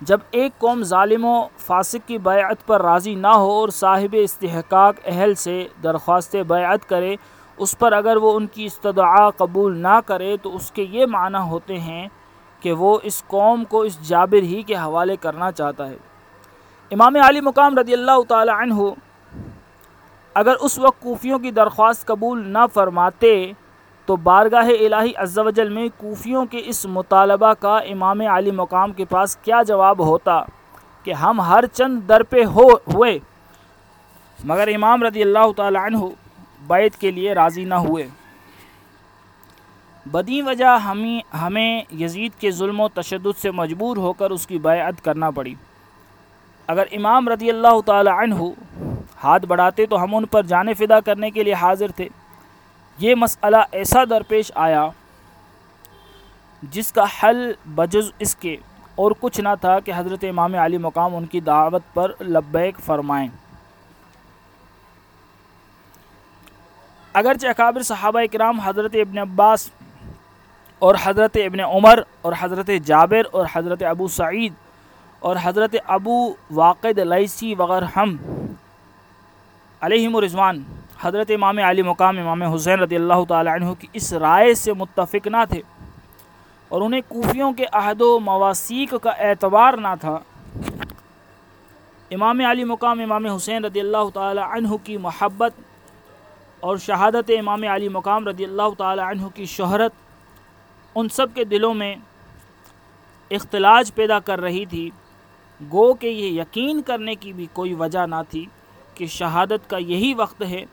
S1: جب ایک قوم ظالم و فاسق کی بیعت پر راضی نہ ہو اور صاحب استحقاق اہل سے درخواست بیعت کرے، اس پر اگر وہ ان کی استدعا قبول نہ کرے تو اس کے یہ معنی ہوتے ہیں کہ وہ اس قوم کو اس جابر ہی کے حوالے کرنا چاہتا ہے۔ امام علی مقام رضی اللہ تعالی عنہ اگر اس وقت کوفیوں کی درخواست قبول نہ فرماتے تو بارگاہ الہی عز و جل میں کوفیوں کے اس مطالبہ کا امام علی مقام کے پاس کیا جواب ہوتا کہ ہم ہر چند در پہ ہو، ہوئے، مگر امام رضی اللہ تعالی عنہ بیت کے لیے راضی نہ ہوئے۔ بدی وجہ ہمیں ہمیں یزید کے ظلم و تشدد سے مجبور ہو کر اس کی بیعت کرنا پڑی۔ اگر امام رضی اللہ تعالی عنہ ہاتھ بڑھاتے تو ہم ان پر جانے فدا کرنے کے لیے حاضر تھے۔ یہ مسئلہ ایسا درپیش آیا جس کا حل بجز اس کے اور کچھ نہ تھا کہ حضرت امام علی مقام ان کی دعوت پر لبیک فرمائیں۔ اگرچہ اکابر صحابہ اکرام حضرت ابن عباس اور حضرت ابن عمر اور حضرت جابر اور حضرت ابو سعید اور حضرت ابو واقد لیسی وغیرہ ہم علیہم رضوان حضرت امام علی مقام امام حسین رضی اللہ تعالی عنہ کی اس رائے سے متفق نہ تھے اور انہیں کوفیوں کے عہد و مواسیق کا اعتبار نہ تھا۔ امام علی مقام امام حسین رضی اللہ تعالی عنہ کی محبت اور شہادت امام علی مقام رضی اللہ تعالی عنہ کی شہرت ان سب کے دلوں میں اختلاج پیدا کر رہی تھی۔ گو کہ یہ یقین کرنے کی بھی کوئی وجہ نہ تھی کہ شہادت کا یہی وقت ہے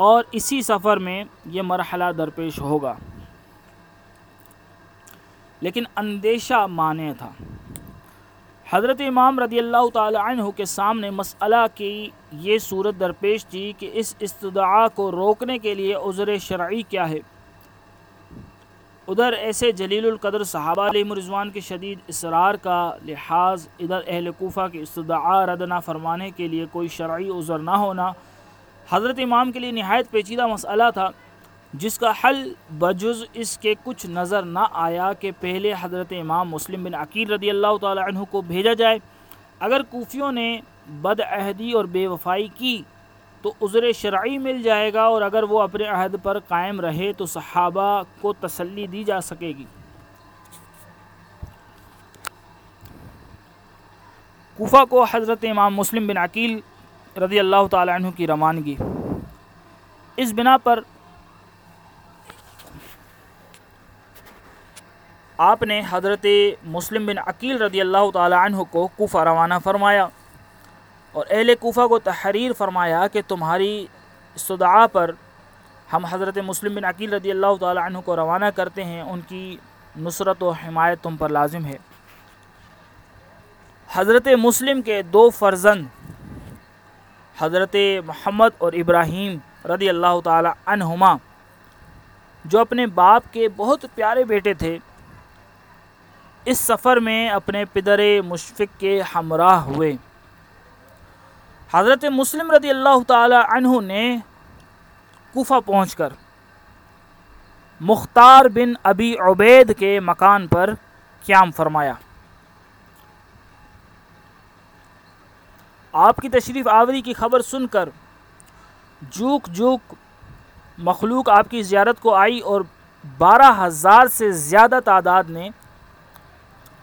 S1: اور اسی سفر میں یہ مرحلہ درپیش ہوگا۔ لیکن اندیشہ مانے تھا۔ حضرت امام رضی اللہ تعالی عنہ کے سامنے مسئلہ کی یہ صورت درپیش تھی کہ اس استدعا کو روکنے کے لیے عذر شرعی کیا ہے۔ ادھر ایسے جلیل القدر صحابہ علیہ مرضوان کے شدید اصرار کا لحاظ، ادھر اہل کوفہ کی استدعا رد نہ فرمانے کے لیے کوئی شرعی عذر نہ ہونا حضرت امام کے لیے نہایت پیچیدہ مسئلہ تھا، جس کا حل بجز اس کے کچھ نظر نہ آیا کہ پہلے حضرت امام مسلم بن عقیل رضی اللہ تعالی عنہ کو بھیجا جائے۔ اگر کوفیوں نے بد عہدی اور بے وفائی کی تو عذر شرعی مل جائے گا اور اگر وہ اپنے عہد پر قائم رہے تو صحابہ کو تسلی دی جا سکے گی۔ کوفہ کو حضرت امام مسلم بن عقیل رضی اللہ تعالی عنہ کی روانگی۔ اس بنا پر آپ نے حضرت مسلم بن عقیل رضی اللہ تعالی عنہ کو کوفہ روانہ فرمایا اور اہل کوفہ کو تحریر فرمایا کہ تمہاری صدعا پر ہم حضرت مسلم بن عقیل رضی اللہ تعالی عنہ کو روانہ کرتے ہیں، ان کی نصرت و حمایت تم پر لازم ہے۔ حضرت مسلم کے دو فرزند حضرت محمد اور ابراہیم رضی اللہ تعالی عنہما، جو اپنے باپ کے بہت پیارے بیٹے تھے، اس سفر میں اپنے پدر مشفق کے ہمراہ ہوئے۔ حضرت مسلم رضی اللہ تعالی عنہ نے کوفہ پہنچ کر مختار بن ابی عبید کے مکان پر قیام فرمایا۔ آپ کی تشریف آوری کی خبر سن کر جوک جوک مخلوق آپ کی زیارت کو آئی اور بارہ ہزار سے زیادہ تعداد نے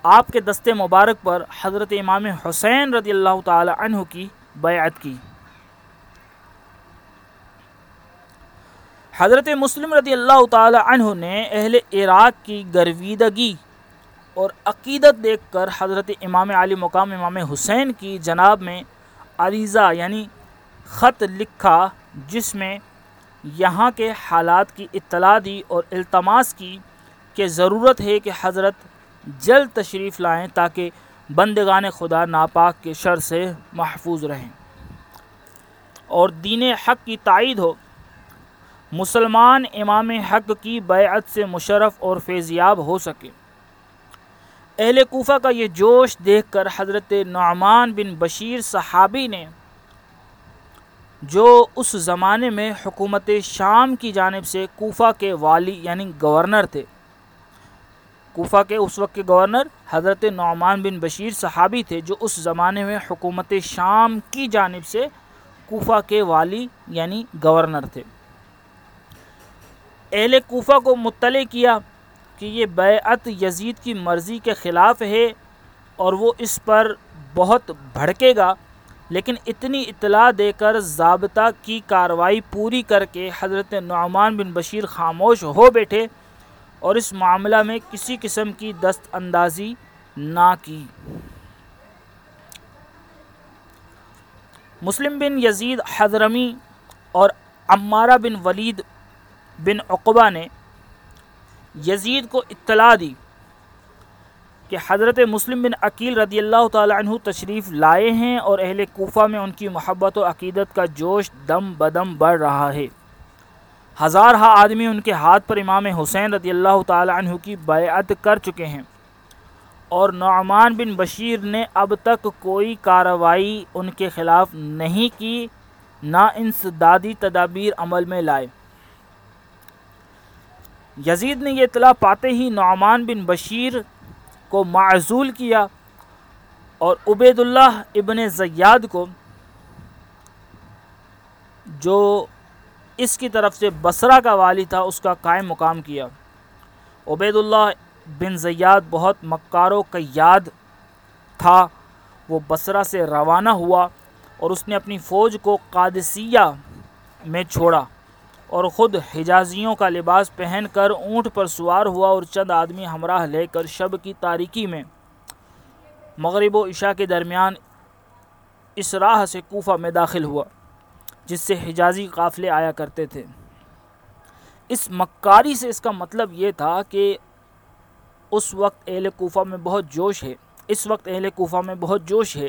S1: آپ کے دستے مبارک پر حضرت امام حسین رضی اللہ تعالی عنہ کی بیعت کی۔ حضرت مسلم رضی اللہ تعالی عنہ نے اہل عراق کی گرویدگی اور عقیدت دیکھ کر حضرت امام علی مقام امام حسین کی جناب میں عریضہ یعنی خط لکھا جس میں یہاں کے حالات کی اطلاع دی اور التماس کی کہ ضرورت ہے کہ حضرت جلد تشریف لائیں تاکہ بندگان خدا ناپاک کے شر سے محفوظ رہیں۔ اور دین حق کی تائید ہو۔ مسلمان امام حق کی بیعت سے مشرف اور فیضیاب ہو سکے۔ اہل کوفہ کا یہ جوش دیکھ کر حضرت نعمان بن بشیر صحابی نے، جو اس زمانے میں حکومت شام کی جانب سے کوفہ کے والی یعنی گورنر تھے۔ کوفہ کے اس وقت کے گورنر حضرت نعمان بن بشیر صحابی تھے، جو اس زمانے میں حکومت شام کی جانب سے کوفہ کے والی یعنی گورنر تھے۔ اہل کوفہ کو مطلع کیا کہ یہ بیعت یزید کی مرضی کے خلاف ہے اور وہ اس پر بہت بھڑکے گا، لیکن اتنی اطلاع دے کر ضابطہ کی کاروائی پوری کر کے حضرت نعمان بن بشیر خاموش ہو بیٹھے اور اس معاملہ میں کسی قسم کی دست اندازی نہ کی۔ مسلم بن یزید حضرمی اور عمارہ بن ولید بن عقبہ نے یزید کو اطلاع دی کہ حضرت مسلم بن عقیل رضی اللہ تعالیٰ عنہ تشریف لائے ہیں اور اہل کوفہ میں ان کی محبت و عقیدت کا جوش دم بدم بڑھ رہا ہے۔ ہزار ہا آدمی ان کے ہاتھ پر امام حسین رضی اللہ تعالیٰ عنہ کی بیعت کر چکے ہیں اور نعمان بن بشیر نے اب تک کوئی کارروائی ان کے خلاف نہیں کی، نہ انسدادی تدابیر عمل میں لائے۔ یزید نے یہ اطلاع پاتے ہی نعمان بن بشیر کو معزول کیا اور عبید اللہ ابن زیاد کو، جو اس کی طرف سے بسرا کا والی تھا، اس کا قائم مقام کیا۔ عبید اللہ بن زیاد بہت مکار و قیاد تھا، وہ بسرا سے روانہ ہوا اور اس نے اپنی فوج کو قادسیہ میں چھوڑا۔ اور خود حجازیوں کا لباس پہن کر اونٹ پر سوار ہوا اور چند آدمی ہمراہ لے کر شب کی تاریکی میں۔ مغرب و عشاء کے درمیان اس راہ سے کوفہ میں داخل ہوا، جس سے حجازی قافلے آیا کرتے تھے۔ اس مکاری سے اس کا مطلب یہ تھا کہ اس وقت اہل کوفہ میں بہت جوش ہے۔ اس وقت اہل کوفہ میں بہت جوش ہے۔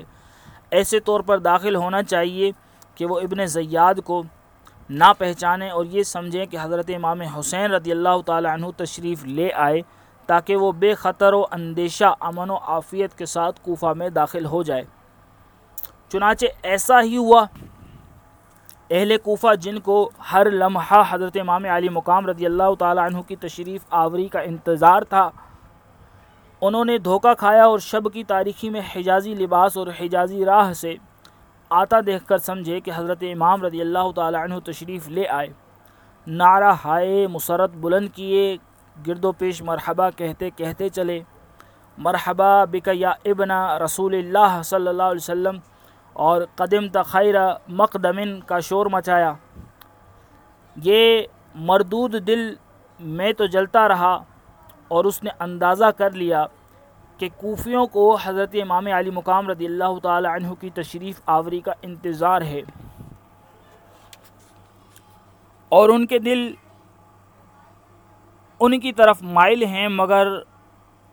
S1: ایسے طور پر داخل ہونا چاہیے کہ وہ ابن زیاد کو نہ پہچانیں اور یہ سمجھیں کہ حضرت امام حسین رضی اللہ تعالیٰ عنہ تشریف لے آئے تاکہ وہ بے خطر و اندیشہ امن و عافیت کے ساتھ کوفہ میں داخل ہو جائے۔ چنانچہ ایسا ہی ہوا۔ اہل کوفہ جن کو ہر لمحہ حضرت امام علی مقام رضی اللہ تعالیٰ عنہ کی تشریف آوری کا انتظار تھا، انہوں نے دھوکہ کھایا اور شب کی تاریخی میں حجازی لباس اور حجازی راہ سے آتا دیکھ کر سمجھے کہ حضرت امام رضی اللہ تعالیٰ عنہ تشریف لے آئے۔ نعرہ ہائے مسرت بلند کیے، گرد و پیش مرحبہ کہتے کہتے چلے۔ مرحبا بک یا ابن رسول اللہ صلی اللہ علیہ وسلم، اور قدم تخیر مقدمن کا شور مچایا۔ یہ مردود دل میں تو جلتا رہا اور اس نے اندازہ کر لیا کہ کوفیوں کو حضرت امام علی مقام رضی اللہ تعالی عنہ کی تشریف آوری کا انتظار ہے۔ اور ان کے دل ان کی طرف مائل ہیں، مگر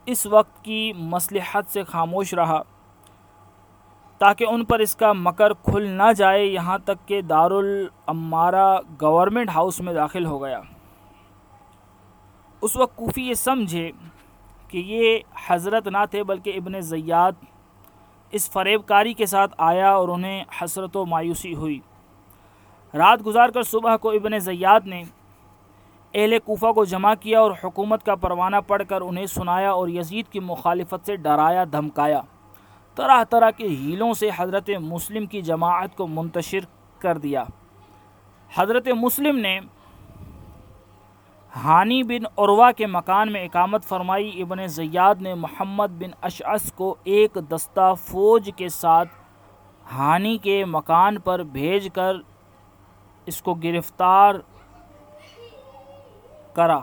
S1: اس وقت کی مصلحت سے خاموش رہا۔ تاکہ ان پر اس کا مکر کھل نہ جائے، یہاں تک کہ دارالعمارہ گورنمنٹ ہاؤس میں داخل ہو گیا۔ اس وقت کوفی یہ سمجھے کہ یہ حضرت نہ تھے بلکہ ابن زیاد اس فریب کاری کے ساتھ آیا اور انہیں حسرت و مایوسی ہوئی۔ رات گزار کر صبح کو ابن زیاد نے اہل کوفہ کو جمع کیا اور حکومت کا پروانہ پڑھ کر انہیں سنایا اور یزید کی مخالفت سے ڈرایا، دھمکایا۔ طرح طرح کے ہیلوں سے حضرت مسلم کی جماعت کو منتشر کر دیا۔ حضرت مسلم نے ہانی بن عروا کے مکان میں اقامت فرمائی۔ ابن زیاد نے محمد بن اشعث کو ایک دستہ فوج کے ساتھ ہانی کے مکان پر بھیج کر اس کو گرفتار کرا،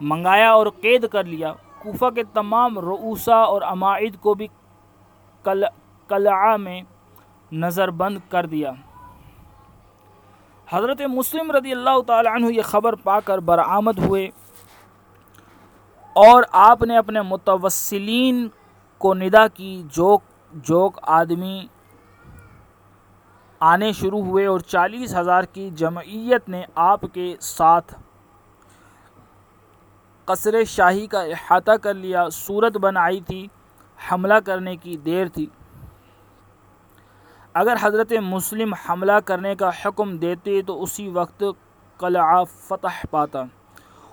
S1: منگایا اور قید کر لیا۔ کوفہ کے تمام رؤوسا اور عمائد کو بھی قلعہ میں نظر بند کر دیا۔ حضرت مسلم رضی اللہ تعالیٰ عنہ یہ خبر پا کر برآمد ہوئے اور آپ نے اپنے متوسلین کو ندا کی، جوک جوک آدمی آنے شروع ہوئے اور چالیس ہزار کی جمعیت نے آپ کے ساتھ قصر شاہی کا احاطہ کر لیا، صورت بن آئی تھی، حملہ کرنے کی دیر تھی۔ اگر حضرت مسلم حملہ کرنے کا حکم دیتے تو اسی وقت قلعہ فتح پاتا۔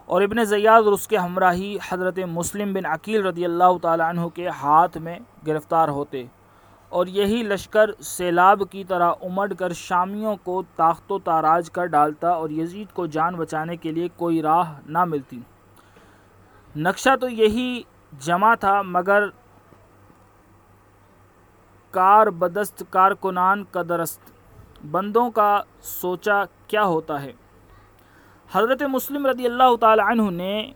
S1: اور ابن زیاد اور اس کے ہمراہی حضرت مسلم بن عقیل رضی اللہ تعالیٰ عنہ کے ہاتھ میں گرفتار ہوتے۔ اور یہی لشکر سیلاب کی طرح امڑ کر شامیوں کو طاقت و تاراج کر ڈالتا اور یزید کو جان بچانے کے لیے کوئی راہ نہ ملتی۔ نقشہ تو یہی جمع تھا، مگر کار بدست کارکنان کا درست بندوں کا سوچا کیا ہوتا ہے۔ حضرت مسلم رضی اللہ تعالی عنہ نے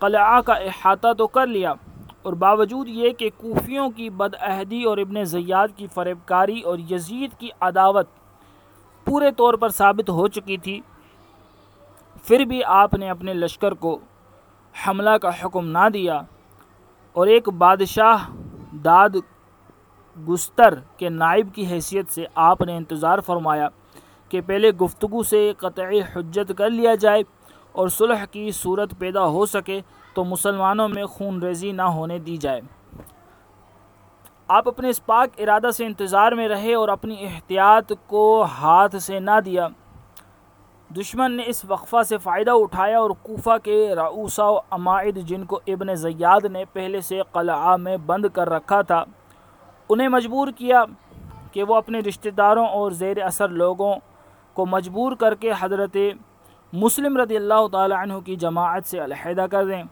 S1: قلعہ کا احاطہ تو کر لیا اور باوجود یہ کہ کوفیوں کی بدعہدی اور ابن زیاد کی فریب کاری اور یزید کی عداوت پورے طور پر ثابت ہو چکی تھی، پھر بھی آپ نے اپنے لشکر کو حملہ کا حکم نہ دیا اور ایک بادشاہ داد گستر کے نائب کی حیثیت سے آپ نے انتظار فرمایا کہ پہلے گفتگو سے قطعی حجت کر لیا جائے اور صلح کی صورت پیدا ہو سکے تو مسلمانوں میں خون ریزی نہ ہونے دی جائے۔ آپ اپنے اس پاک ارادہ سے انتظار میں رہے اور اپنی احتیاط کو ہاتھ سے نہ دیا۔ دشمن نے اس وقفہ سے فائدہ اٹھایا اور کوفہ کے رعوسا و عمائد جن کو ابن زیاد نے پہلے سے قلعہ میں بند کر رکھا تھا انہیں مجبور کیا کہ وہ اپنے رشتہ داروں اور زیر اثر لوگوں کو مجبور کر کے حضرت مسلم رضی اللہ تعالی عنہ کی جماعت سے علیحدہ کر دیں۔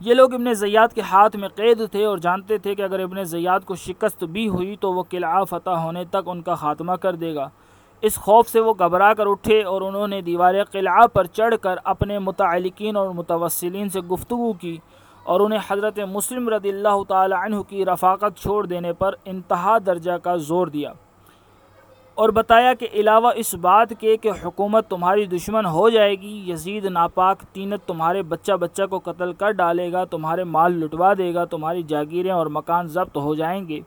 S1: یہ لوگ ابن زیاد کے ہاتھ میں قید تھے اور جانتے تھے کہ اگر ابن زیاد کو شکست بھی ہوئی تو وہ قلعہ فتح ہونے تک ان کا خاتمہ کر دے گا۔ اس خوف سے وہ گھبرا کر اٹھے اور انہوں نے دیوار قلعہ پر چڑھ کر اپنے متعلقین اور متوسلین سے گفتگو کی۔ اور انہیں حضرت مسلم رضی اللہ تعالی عنہ کی رفاقت چھوڑ دینے پر انتہا درجہ کا زور دیا اور بتایا کہ علاوہ اس بات کے کہ حکومت تمہاری دشمن ہو جائے گی، یزید ناپاک تینت تمہارے بچہ بچہ کو قتل کر ڈالے گا، تمہارے مال لٹوا دے گا، تمہاری جاگیریں اور مکان ضبط ہو جائیں گے۔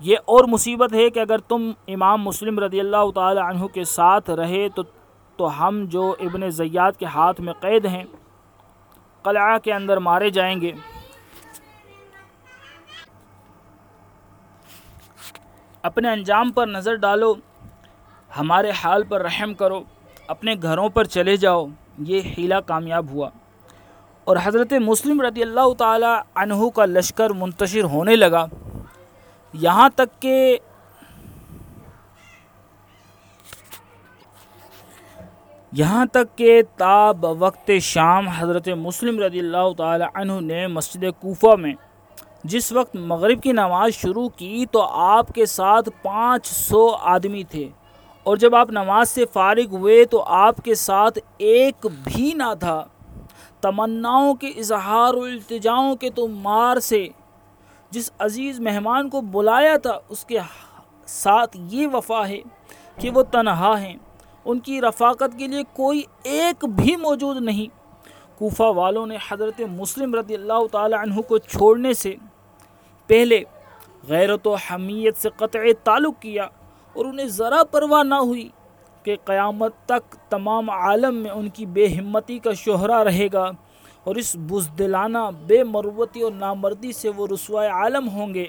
S1: یہ اور مصیبت ہے کہ اگر تم امام مسلم رضی اللہ تعالی عنہ کے ساتھ رہے تو تو ہم جو ابن زیاد کے ہاتھ میں قید ہیں قلعہ کے اندر مارے جائیں گے۔ اپنے انجام پر نظر ڈالو، ہمارے حال پر رحم کرو، اپنے گھروں پر چلے جاؤ۔ یہ حیلہ کامیاب ہوا۔ اور حضرت مسلم رضی اللہ تعالی عنہ کا لشکر منتشر ہونے لگا۔ یہاں تک کہ یہاں تک کہ تاب وقت شام حضرت مسلم رضی اللہ تعالی عنہ نے مسجد کوفہ میں جس وقت مغرب کی نماز شروع کی تو آپ کے ساتھ پانچ سو آدمی تھے اور جب آپ نماز سے فارغ ہوئے تو آپ کے ساتھ ایک بھی نہ تھا۔ تمناؤں کے اظہار و التجاؤں کے تو مار سے۔ جس عزیز مہمان کو بلایا تھا اس کے ساتھ یہ وفا ہے کہ وہ تنہا ہیں۔ ان کی رفاقت کے لیے کوئی ایک بھی موجود نہیں۔ کوفہ والوں نے حضرت مسلم رضی اللہ تعالی عنہ کو چھوڑنے سے پہلے غیرت و حمیت سے قطع تعلق کیا اور انہیں ذرا پرواہ نہ ہوئی کہ قیامت تک تمام عالم میں ان کی بے ہمتی کا شہرہ رہے گا اور اس بزدلانہ، بے مروتی اور نامردی سے وہ رسوائے عالم ہوں گے۔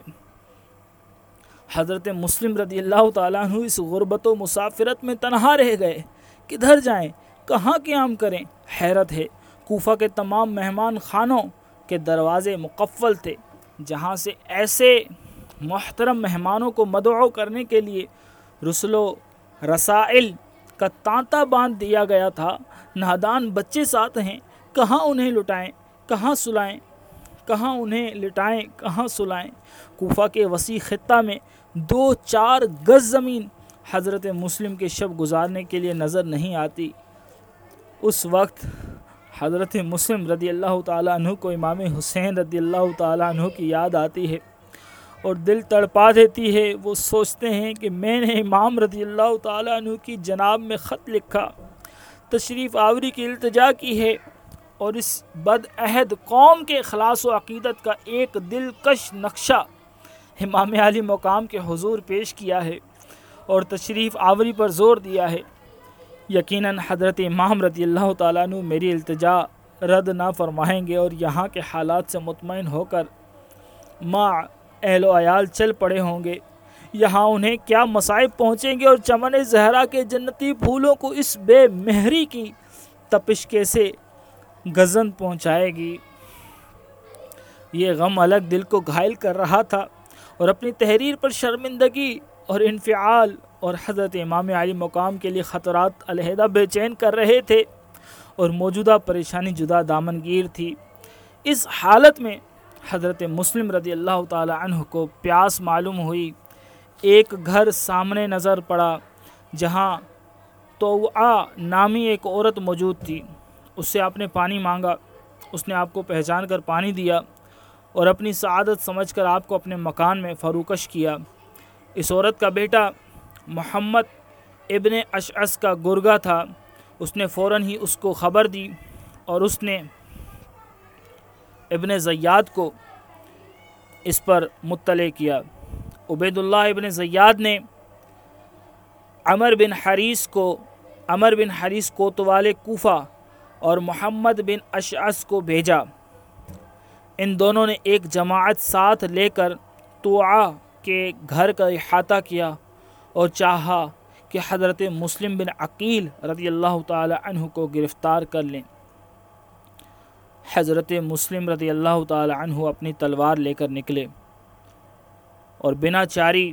S1: حضرت مسلم رضی اللہ تعالیٰ عنہ اس غربت و مسافرت میں تنہا رہ گئے۔ کدھر جائیں؟ کہاں قیام کریں؟ حیرت ہے۔ کوفہ کے تمام مہمان خانوں کے دروازے مقفل تھے، جہاں سے ایسے محترم مہمانوں کو مدعو کرنے کے لیے رسل و رسائل کا تانتا باندھ دیا گیا تھا۔ نادان بچے ساتھ ہیں، کہاں انہیں لٹائیں؟ کہاں سلائیں؟ کہاں انہیں لٹائیں؟ کہاں سلائیں؟ کوفہ کے وسیع خطہ میں دو چار گز زمین حضرت مسلم کے شب گزارنے کے لیے نظر نہیں آتی۔ اس وقت حضرت مسلم رضی اللہ تعالیٰ عنہ کو امام حسین رضی اللہ تعالیٰ عنہ کی یاد آتی ہے اور دل تڑپا دیتی ہے۔ وہ سوچتے ہیں کہ میں نے امام رضی اللہ تعالیٰ عنہ کی جناب میں خط لکھا، تشریف آوری کی التجا کی ہے اور اس بد عہد قوم کے اخلاص و عقیدت کا ایک دلکش نقشہ امام علی مقام کے حضور پیش کیا ہے اور تشریف آوری پر زور دیا ہے۔ یقیناً حضرت امام رضی اللہ تعالیٰ عنہ میری التجا رد نہ فرمائیں گے اور یہاں کے حالات سے مطمئن ہو کر ماں اہل و عیال چل پڑے ہوں گے۔ یہاں انہیں کیا مصائب پہنچیں گے اور چمن زہرا کے جنتی پھولوں کو اس بے مہری کی تپش کیسے گزن پہنچائے گی۔ یہ غم الگ دل کو گھائل کر رہا تھا۔ اور اپنی تحریر پر شرمندگی اور انفعال اور حضرت امام علی مقام کے لیے خطرات علیحدہ بے چین کر رہے تھے اور موجودہ پریشانی جدا دامنگیر تھی۔ اس حالت میں حضرت مسلم رضی اللہ تعالی عنہ کو پیاس معلوم ہوئی۔ ایک گھر سامنے نظر پڑا جہاں تو نامی ایک عورت موجود تھی۔ اس سے آپ نے پانی مانگا، اس نے آپ کو پہچان کر پانی دیا۔ اور اپنی سعادت سمجھ کر آپ کو اپنے مکان میں فروکش کیا۔ اس عورت کا بیٹا محمد ابن اشعث کا گرگا تھا۔ اس نے فوراً ہی اس کو خبر دی اور اس نے ابن زیاد کو اس پر مطلع کیا۔ عبید اللہ ابن زیاد نے عمر بن حریث کو، عمر بن حریث کوتوال کوفہ اور محمد بن اشعث کو بھیجا۔ ان دونوں نے ایک جماعت ساتھ لے کر توعا کے گھر کا احاطہ کیا اور چاہا کہ حضرت مسلم بن عقیل رضی اللہ تعالی عنہ کو گرفتار کر لیں۔ حضرت مسلم رضی اللہ تعالی عنہ اپنی تلوار لے کر نکلے اور بنا چاری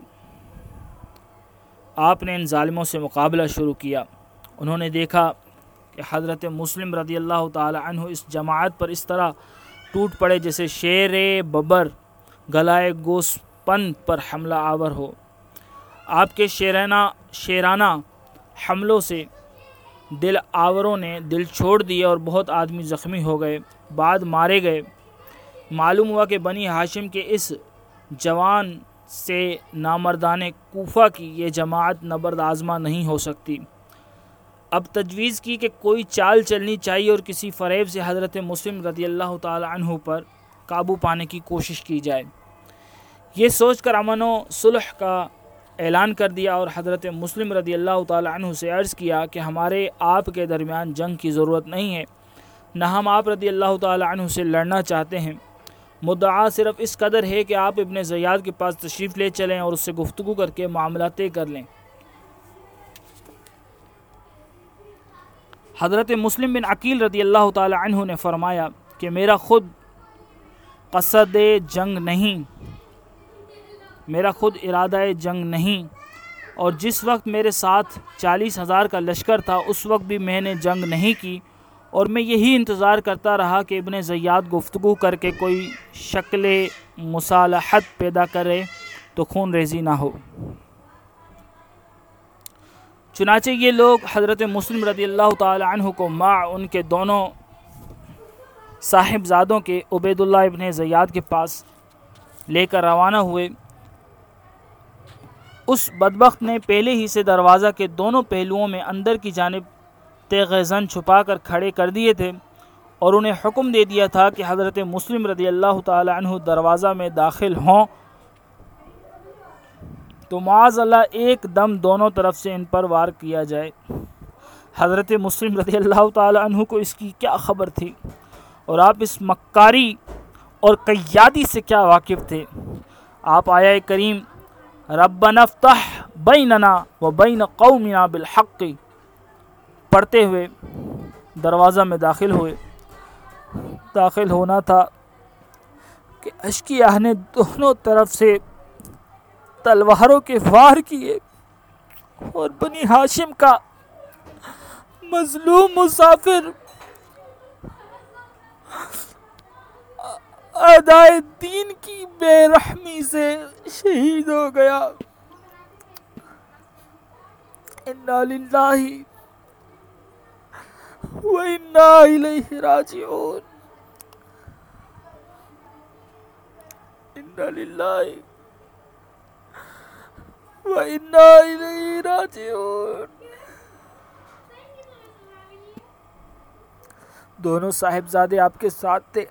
S1: آپ نے ان ظالموں سے مقابلہ شروع کیا۔ انہوں نے دیکھا کہ حضرت مسلم رضی اللہ تعالی عنہ اس جماعت پر اس طرح ٹوٹ پڑے جیسے شیر ببر گلائے گوس پن پر حملہ آور ہو۔ آپ کے شیرانہ شیرانہ حملوں سے دل آوروں نے دل چھوڑ دیے اور بہت آدمی زخمی ہو گئے، بعد مارے گئے۔ معلوم ہوا کہ بنی ہاشم کے اس جوان سے نامردان کوفہ کی یہ جماعت نبرد آزما نہیں ہو سکتی۔ اب تجویز کی کہ کوئی چال چلنی چاہیے اور کسی فریب سے حضرت مسلم رضی اللہ تعالی عنہ پر قابو پانے کی کوشش کی جائے۔ یہ سوچ کر امن و صلح کا اعلان کر دیا اور حضرت مسلم رضی اللہ تعالی عنہ سے عرض کیا کہ ہمارے آپ کے درمیان جنگ کی ضرورت نہیں ہے، نہ ہم آپ رضی اللہ تعالی عنہ سے لڑنا چاہتے ہیں۔ مدعا صرف اس قدر ہے کہ آپ ابن زیاد کے پاس تشریف لے چلیں اور اس سے گفتگو کر کے معاملہ طے کر لیں۔ حضرت مسلم بن عقیل رضی اللہ تعالی عنہ نے فرمایا کہ میرا خود قصد جنگ نہیں، میرا خود ارادہ جنگ نہیں، اور جس وقت میرے ساتھ چالیس ہزار کا لشکر تھا، اس وقت بھی میں نے جنگ نہیں کی، اور میں یہی انتظار کرتا رہا کہ ابن زیاد گفتگو کر کے کوئی شکل مصالحت پیدا کرے تو خون ریزی نہ ہو۔ چنانچہ یہ لوگ حضرت مسلم رضی اللہ تعالی عنہ کو ماں ان کے دونوں صاحبزادوں کے عبید اللہ ابن زیاد کے پاس لے کر روانہ ہوئے۔ اس بدبخت نے پہلے ہی سے دروازہ کے دونوں پہلوؤں میں اندر کی جانب تیغ زن چھپا کر کھڑے کر دیے تھے اور انہیں حکم دے دیا تھا کہ حضرت مسلم رضی اللہ تعالی عنہ دروازہ میں داخل ہوں۔ تو معاذ اللہ ایک دم دونوں طرف سے ان پر وار کیا جائے۔ حضرت مسلم رضی اللہ تعالی عنہ کو اس کی کیا خبر تھی؟ اور آپ اس مکاری اور قیادی سے کیا واقف تھے؟ آپ آیا کریم رب نفتح بیننا و بین قومنا بالحق پڑھتے ہوئے دروازہ میں داخل ہوئے۔ داخل ہونا تھا کہ اشکیہ نے دونوں طرف سے تلواروں کے وار کیے اور بنی ہاشم کا مظلوم مسافر ادائے دین کی بے رحمی سے شہید ہو گیا۔ انا للہ وَإِنَّا إِلَيْهِ رَاجِعُونَ دونوں صاحبزادے آپ کے ساتھ تھے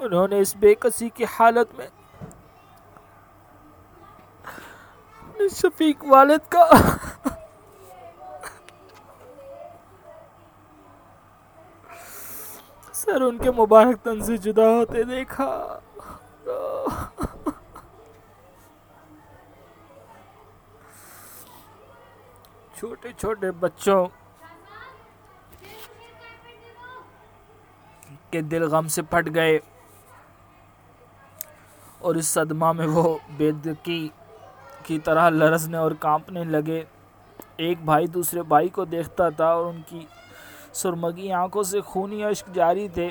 S1: انہوں نے اس بے کسی کی حالت میں شفیق والد کا سر ان کے مبارک تن سے جدا ہوتے دیکھا چھوٹے چھوٹے بچوں کے دل غم سے پھٹ گئے اور اس صدمہ میں وہ بےدکی کی طرح لرزنے اور کانپنے لگے۔ ایک بھائی دوسرے بھائی کو دیکھتا تھا اور ان کی سرمگی آنکھوں سے خونی عشق جاری تھے،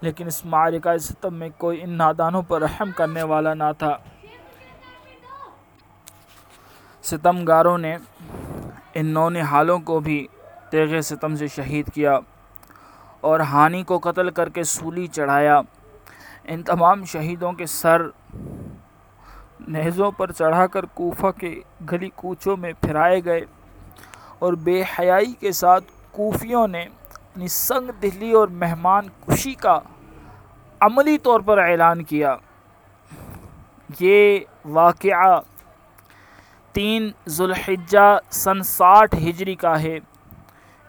S1: لیکن اس معرکہ ستم میں کوئی ان نادانوں پر رحم کرنے والا نہ تھا۔ ستم گاروں نے ان نون حالوں کو بھی تیغ ستم سے شہید کیا اور ہانی کو قتل کر کے سولی چڑھایا۔ ان تمام شہیدوں کے سر نیزوں پر چڑھا کر کوفہ کے گلی کوچوں میں پھرائے گئے اور بے حیائی کے ساتھ کوفیوں نے اپنی سنگ دلی اور مہمان کشی کا عملی طور پر اعلان کیا۔ یہ واقعہ تین ذوالحجہ سن ساٹھ ہجری کا ہے۔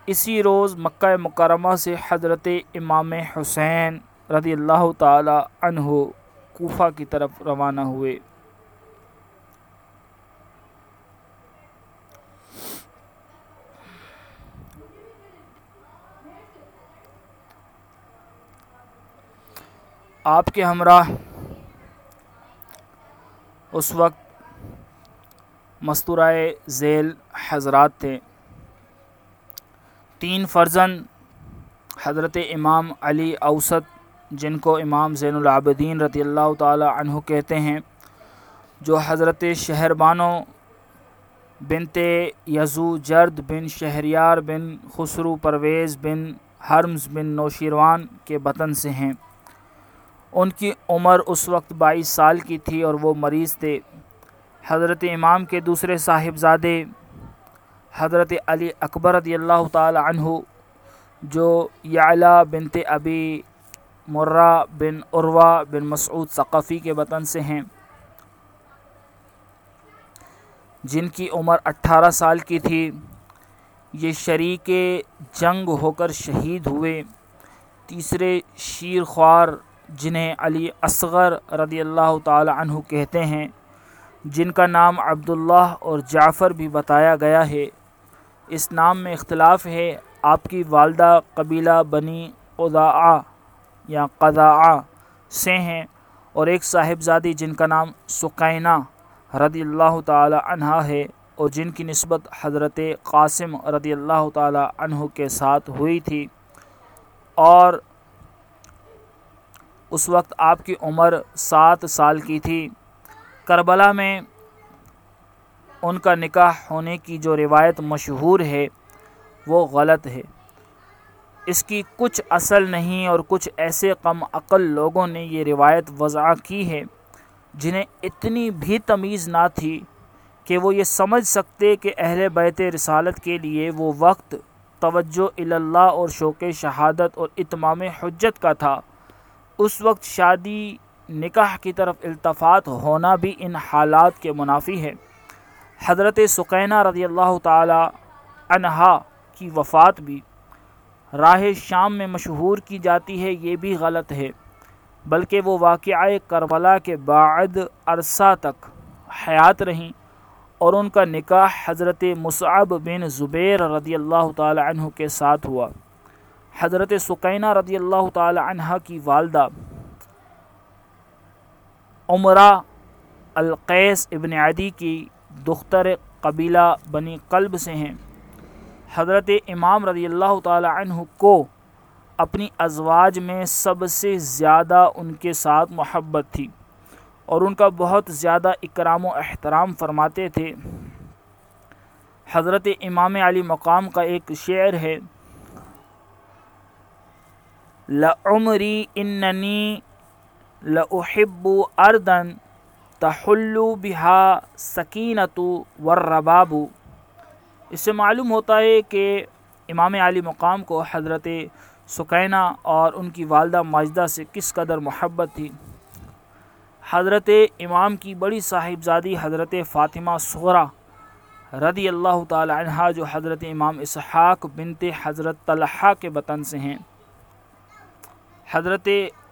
S1: اسی روز مکہ مکرمہ سے حضرت امام حسین رضی اللہ تعالی عنہ کوفہ کی طرف روانہ ہوئے۔ آپ کے ہمراہ اس وقت مستورائے ذیل حضرات تھے۔ تین فرزن حضرت امام علی اوسط، جن کو امام زین العابدین رضی اللہ تعالی عنہ کہتے ہیں، جو حضرت شہربانو بنت یزو جرد بن شہریار بن خسرو پرویز بن حرمز بن نوشیروان کے بطن سے ہیں۔ ان کی عمر اس وقت بائیس سال کی تھی اور وہ مریض تھے۔ حضرت امام کے دوسرے صاحبزادے حضرت علی اکبر رضی اللہ تعالی عنہ، جو یعلا بنت ابی مرہ بن عروا بن مسعود ثقفی کے وطن سے ہیں، جن کی عمر اٹھارہ سال کی تھی۔ یہ شریک جنگ ہو کر شہید ہوئے۔ تیسرے شیر خوار جنہیں علی اصغر رضی اللہ تعالی عنہ کہتے ہیں۔ جن کا نام عبداللہ اور جعفر بھی بتایا گیا ہے۔ اس نام میں اختلاف ہے۔ آپ کی والدہ قبیلہ بنی قضاء یا قضاء سے ہیں اور ایک صاحبزادی جن کا نام سقینہ رضی اللہ تعالی عنہ ہے اور جن کی نسبت حضرت قاسم رضی اللہ تعالی عنہ کے ساتھ ہوئی تھی۔ اور اس وقت آپ کی عمر سات سال کی تھی۔ کربلا میں ان کا نکاح ہونے کی جو روایت مشہور ہے، وہ غلط ہے۔ اس کی کچھ اصل نہیں اور کچھ ایسے کم عقل لوگوں نے یہ روایت وضع کی ہے، جنہیں اتنی بھی تمیز نہ تھی کہ وہ یہ سمجھ سکتے کہ اہل بیت رسالت کے لیے وہ وقت، توجہ اللہ اور شوق شہادت اور اتمام حجت کا تھا۔ اس وقت شادی نکاح کی طرف التفات ہونا بھی ان حالات کے منافی ہے حضرت سقینہ رضی اللہ تعالی عنہا کی وفات بھی راہ شام میں مشہور کی جاتی ہے، یہ بھی غلط ہے۔ بلکہ وہ واقعہ کربلا کے بعد عرصہ تک حیات رہیں اور ان کا نکاح حضرت مصعب بن زبیر رضی اللہ تعالی عنہ کے ساتھ ہوا۔ حضرت سقینہ رضی اللہ تعالی عنہ کی والدہ عمرہ القیس ابن عدی کی دختر قبیلہ بنی قلب سے ہیں۔ حضرت امام رضی اللہ تعالی عنہ کو اپنی ازواج میں سب سے زیادہ ان کے ساتھ محبت تھی اور ان کا بہت زیادہ اکرام و احترام فرماتے تھے۔ حضرت امام علی مقام کا ایک شعر ہے، لعمری اننی لأحب اردن تحلو بہا سکینت ورباب اس سے معلوم ہوتا ہے کہ امام علی مقام کو حضرت سکینہ اور ان کی والدہ ماجدہ سے کس قدر محبت تھی. حضرت امام کی بڑی صاحبزادی حضرت فاطمہ سغرا رضی اللہ تعالی عنہ، جو حضرت امام اسحاق بنت حضرت طلحہ کے بطن سے ہیں. حضرت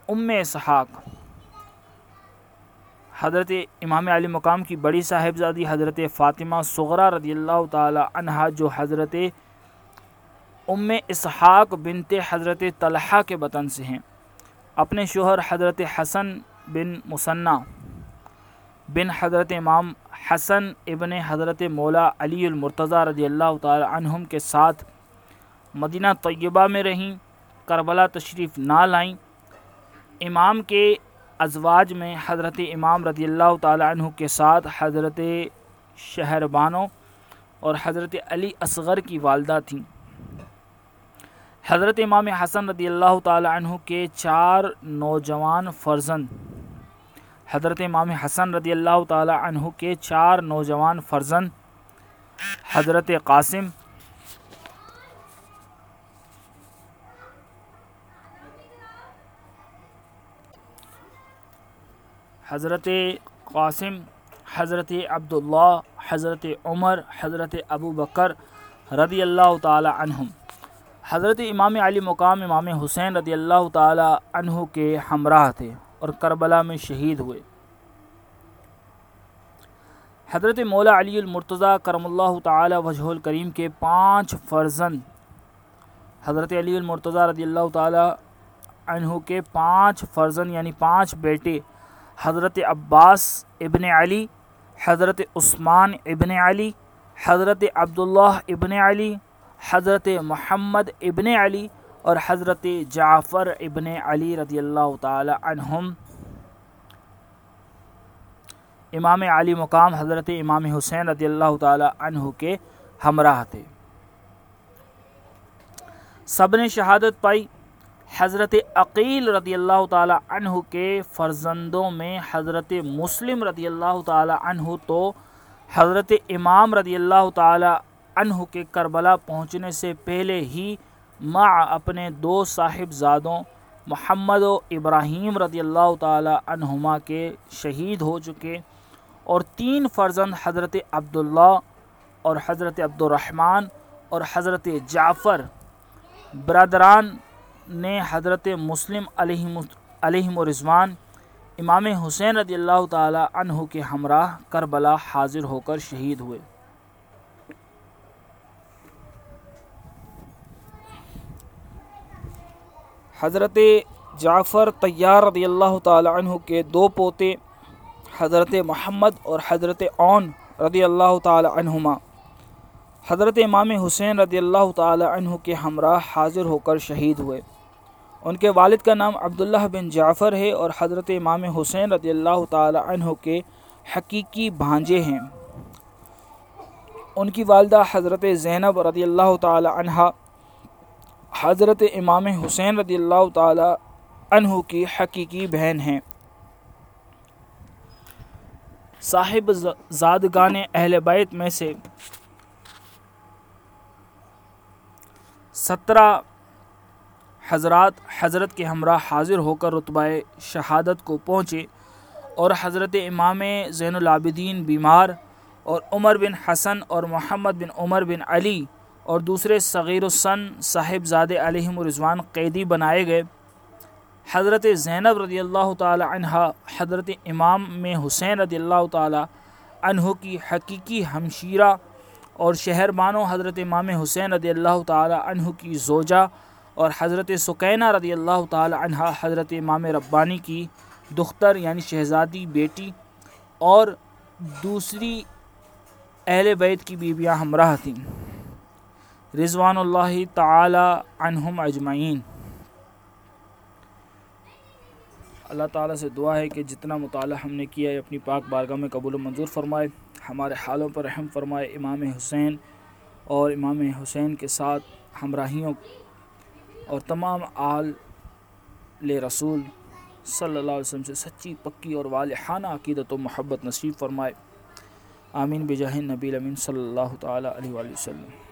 S1: ام اسحاق حضرت امام علی مقام کی بڑی صاحبزادی حضرت فاطمہ سغرا رضی اللہ تعالی عنہ جو حضرت ام اسحاق بنت حضرت طلحہ کے بطن سے ہیں۔ اپنے شوہر حضرت حسن بن مصنع بن حضرت امام حسن ابن حضرت مولا علی المرتضی رضی اللہ تعالی عنہم کے ساتھ مدینہ طیبہ میں رہیں، کربلا تشریف نہ لائیں۔ امام کے ازواج میں حضرت امام رضی اللہ تعالی عنہ کے ساتھ حضرت شہر بانو اور حضرت علی اصغر کی والدہ تھیں۔ حضرت امام حسن رضی اللہ تعالی عنہ کے چار نوجوان فرزند۔ حضرت امام حسن رضی اللہ تعالی عنہ کے چار نوجوان فرزند۔ حضرت قاسم حضرت قاسم، حضرت عبداللہ، حضرت عمر، حضرت ابو بکر رضی اللہ تعالی عنہم۔ حضرت امام علی مقام امام حسین رضی اللہ تعالی عنہ کے ہمراہ تھے اور کربلا میں شہید ہوئے۔ حضرت مولا علی المرتضی کرم اللہ تعالی وجہ الکریم کے پانچ فرزند، حضرت علی المرتضی رضی اللہ تعالی عنہ کے پانچ فرزند یعنی پانچ بیٹے حضرت عباس ابن علی، حضرت عثمان ابن علی، حضرت عبداللہ ابن علی، حضرت محمد ابن علی اور حضرت جعفر ابن علی رضی اللہ تعالی عنہم۔ امام علی مقام حضرت امام حسین رضی اللہ تعالی عنہ کے ہمراہ تھے۔ سب نے شہادت پائی۔ حضرت عقیل رضی اللہ تعالی عنہ کے فرزندوں میں حضرت مسلم رضی اللہ تعالی عنہ تو حضرت امام رضی اللہ تعالی عنہ کے کربلا پہنچنے سے پہلے ہی مع اپنے دو صاحب زادوں محمد و ابراہیم رضی اللہ تعالی عنہما کے شہید ہو چکے اور تین فرزند حضرت عبداللہ اور حضرت عبد الرحمن اور حضرت جعفر برادران نے حضرت مسلم علیہ علیہم و رضوان امام حسین رضی اللہ تعالی عنہ کے ہمراہ کربلا حاضر ہو کر شہید ہوئے۔ حضرت جعفر طیار رضی اللہ تعالی عنہ کے دو پوتے، حضرت محمد اور حضرت اون رضی اللہ تعالی عنہما۔ حضرت امام حسین رضی اللہ تعالی عنہ کے ہمراہ حاضر ہو کر شہید ہوئے۔ ان کے والد کا نام عبداللہ بن جعفر ہے اور حضرت امام حسین رضی اللہ تعالی عنہ کے حقیقی بھانجے ہیں۔ ان کی والدہ حضرت زینب رضی اللہ تعالی عنہ حضرت امام حسین رضی اللہ تعالی عنہ کی حقیقی بہن ہیں۔ صاحب زادگان اہل بیت میں سے سترہ حضرات حضرت کے ہمراہ حاضر ہو کر رتبہ شہادت کو پہنچے اور حضرت امام زین العابدین بیمار اور عمر بن حسن اور محمد بن عمر بن علی اور دوسرے صغیر السن صاحب زاد علیہم رضوان قیدی بنائے گئے۔ حضرت زینب رضی اللہ تعالی عنہ حضرت امام میں حسین رضی اللہ تعالی عنہ کی حقیقی ہمشیرہ اور شہر بانو حضرت امام حسین رضی اللہ تعالی عنہ کی زوجہ اور حضرت سکینہ رضی اللہ تعالی عنہ، حضرت امام ربانی کی دختر یعنی شہزادی بیٹی اور دوسری اہل بیت کی بیویاں ہمراہ تھیں۔ رضوان اللہ تعالی عنہم اجمعین۔ اللہ تعالیٰ سے دعا ہے کہ جتنا مطالعہ ہم نے کیا ہے، اپنی پاک بارگاہ میں قبول و منظور فرمائے۔ ہمارے حالوں پر رحم فرمائے امام حسین اور امام حسین کے ساتھ ہمراہیوں اور تمام آل رسول صلی اللہ علیہ وسلم سے سچی، پکی اور والحانہ عقیدت و محبت نصیب فرمائے۔ آمین بجاہ نبی امین صلی اللہ تعالیٰ علیہ وآلہ وسلم۔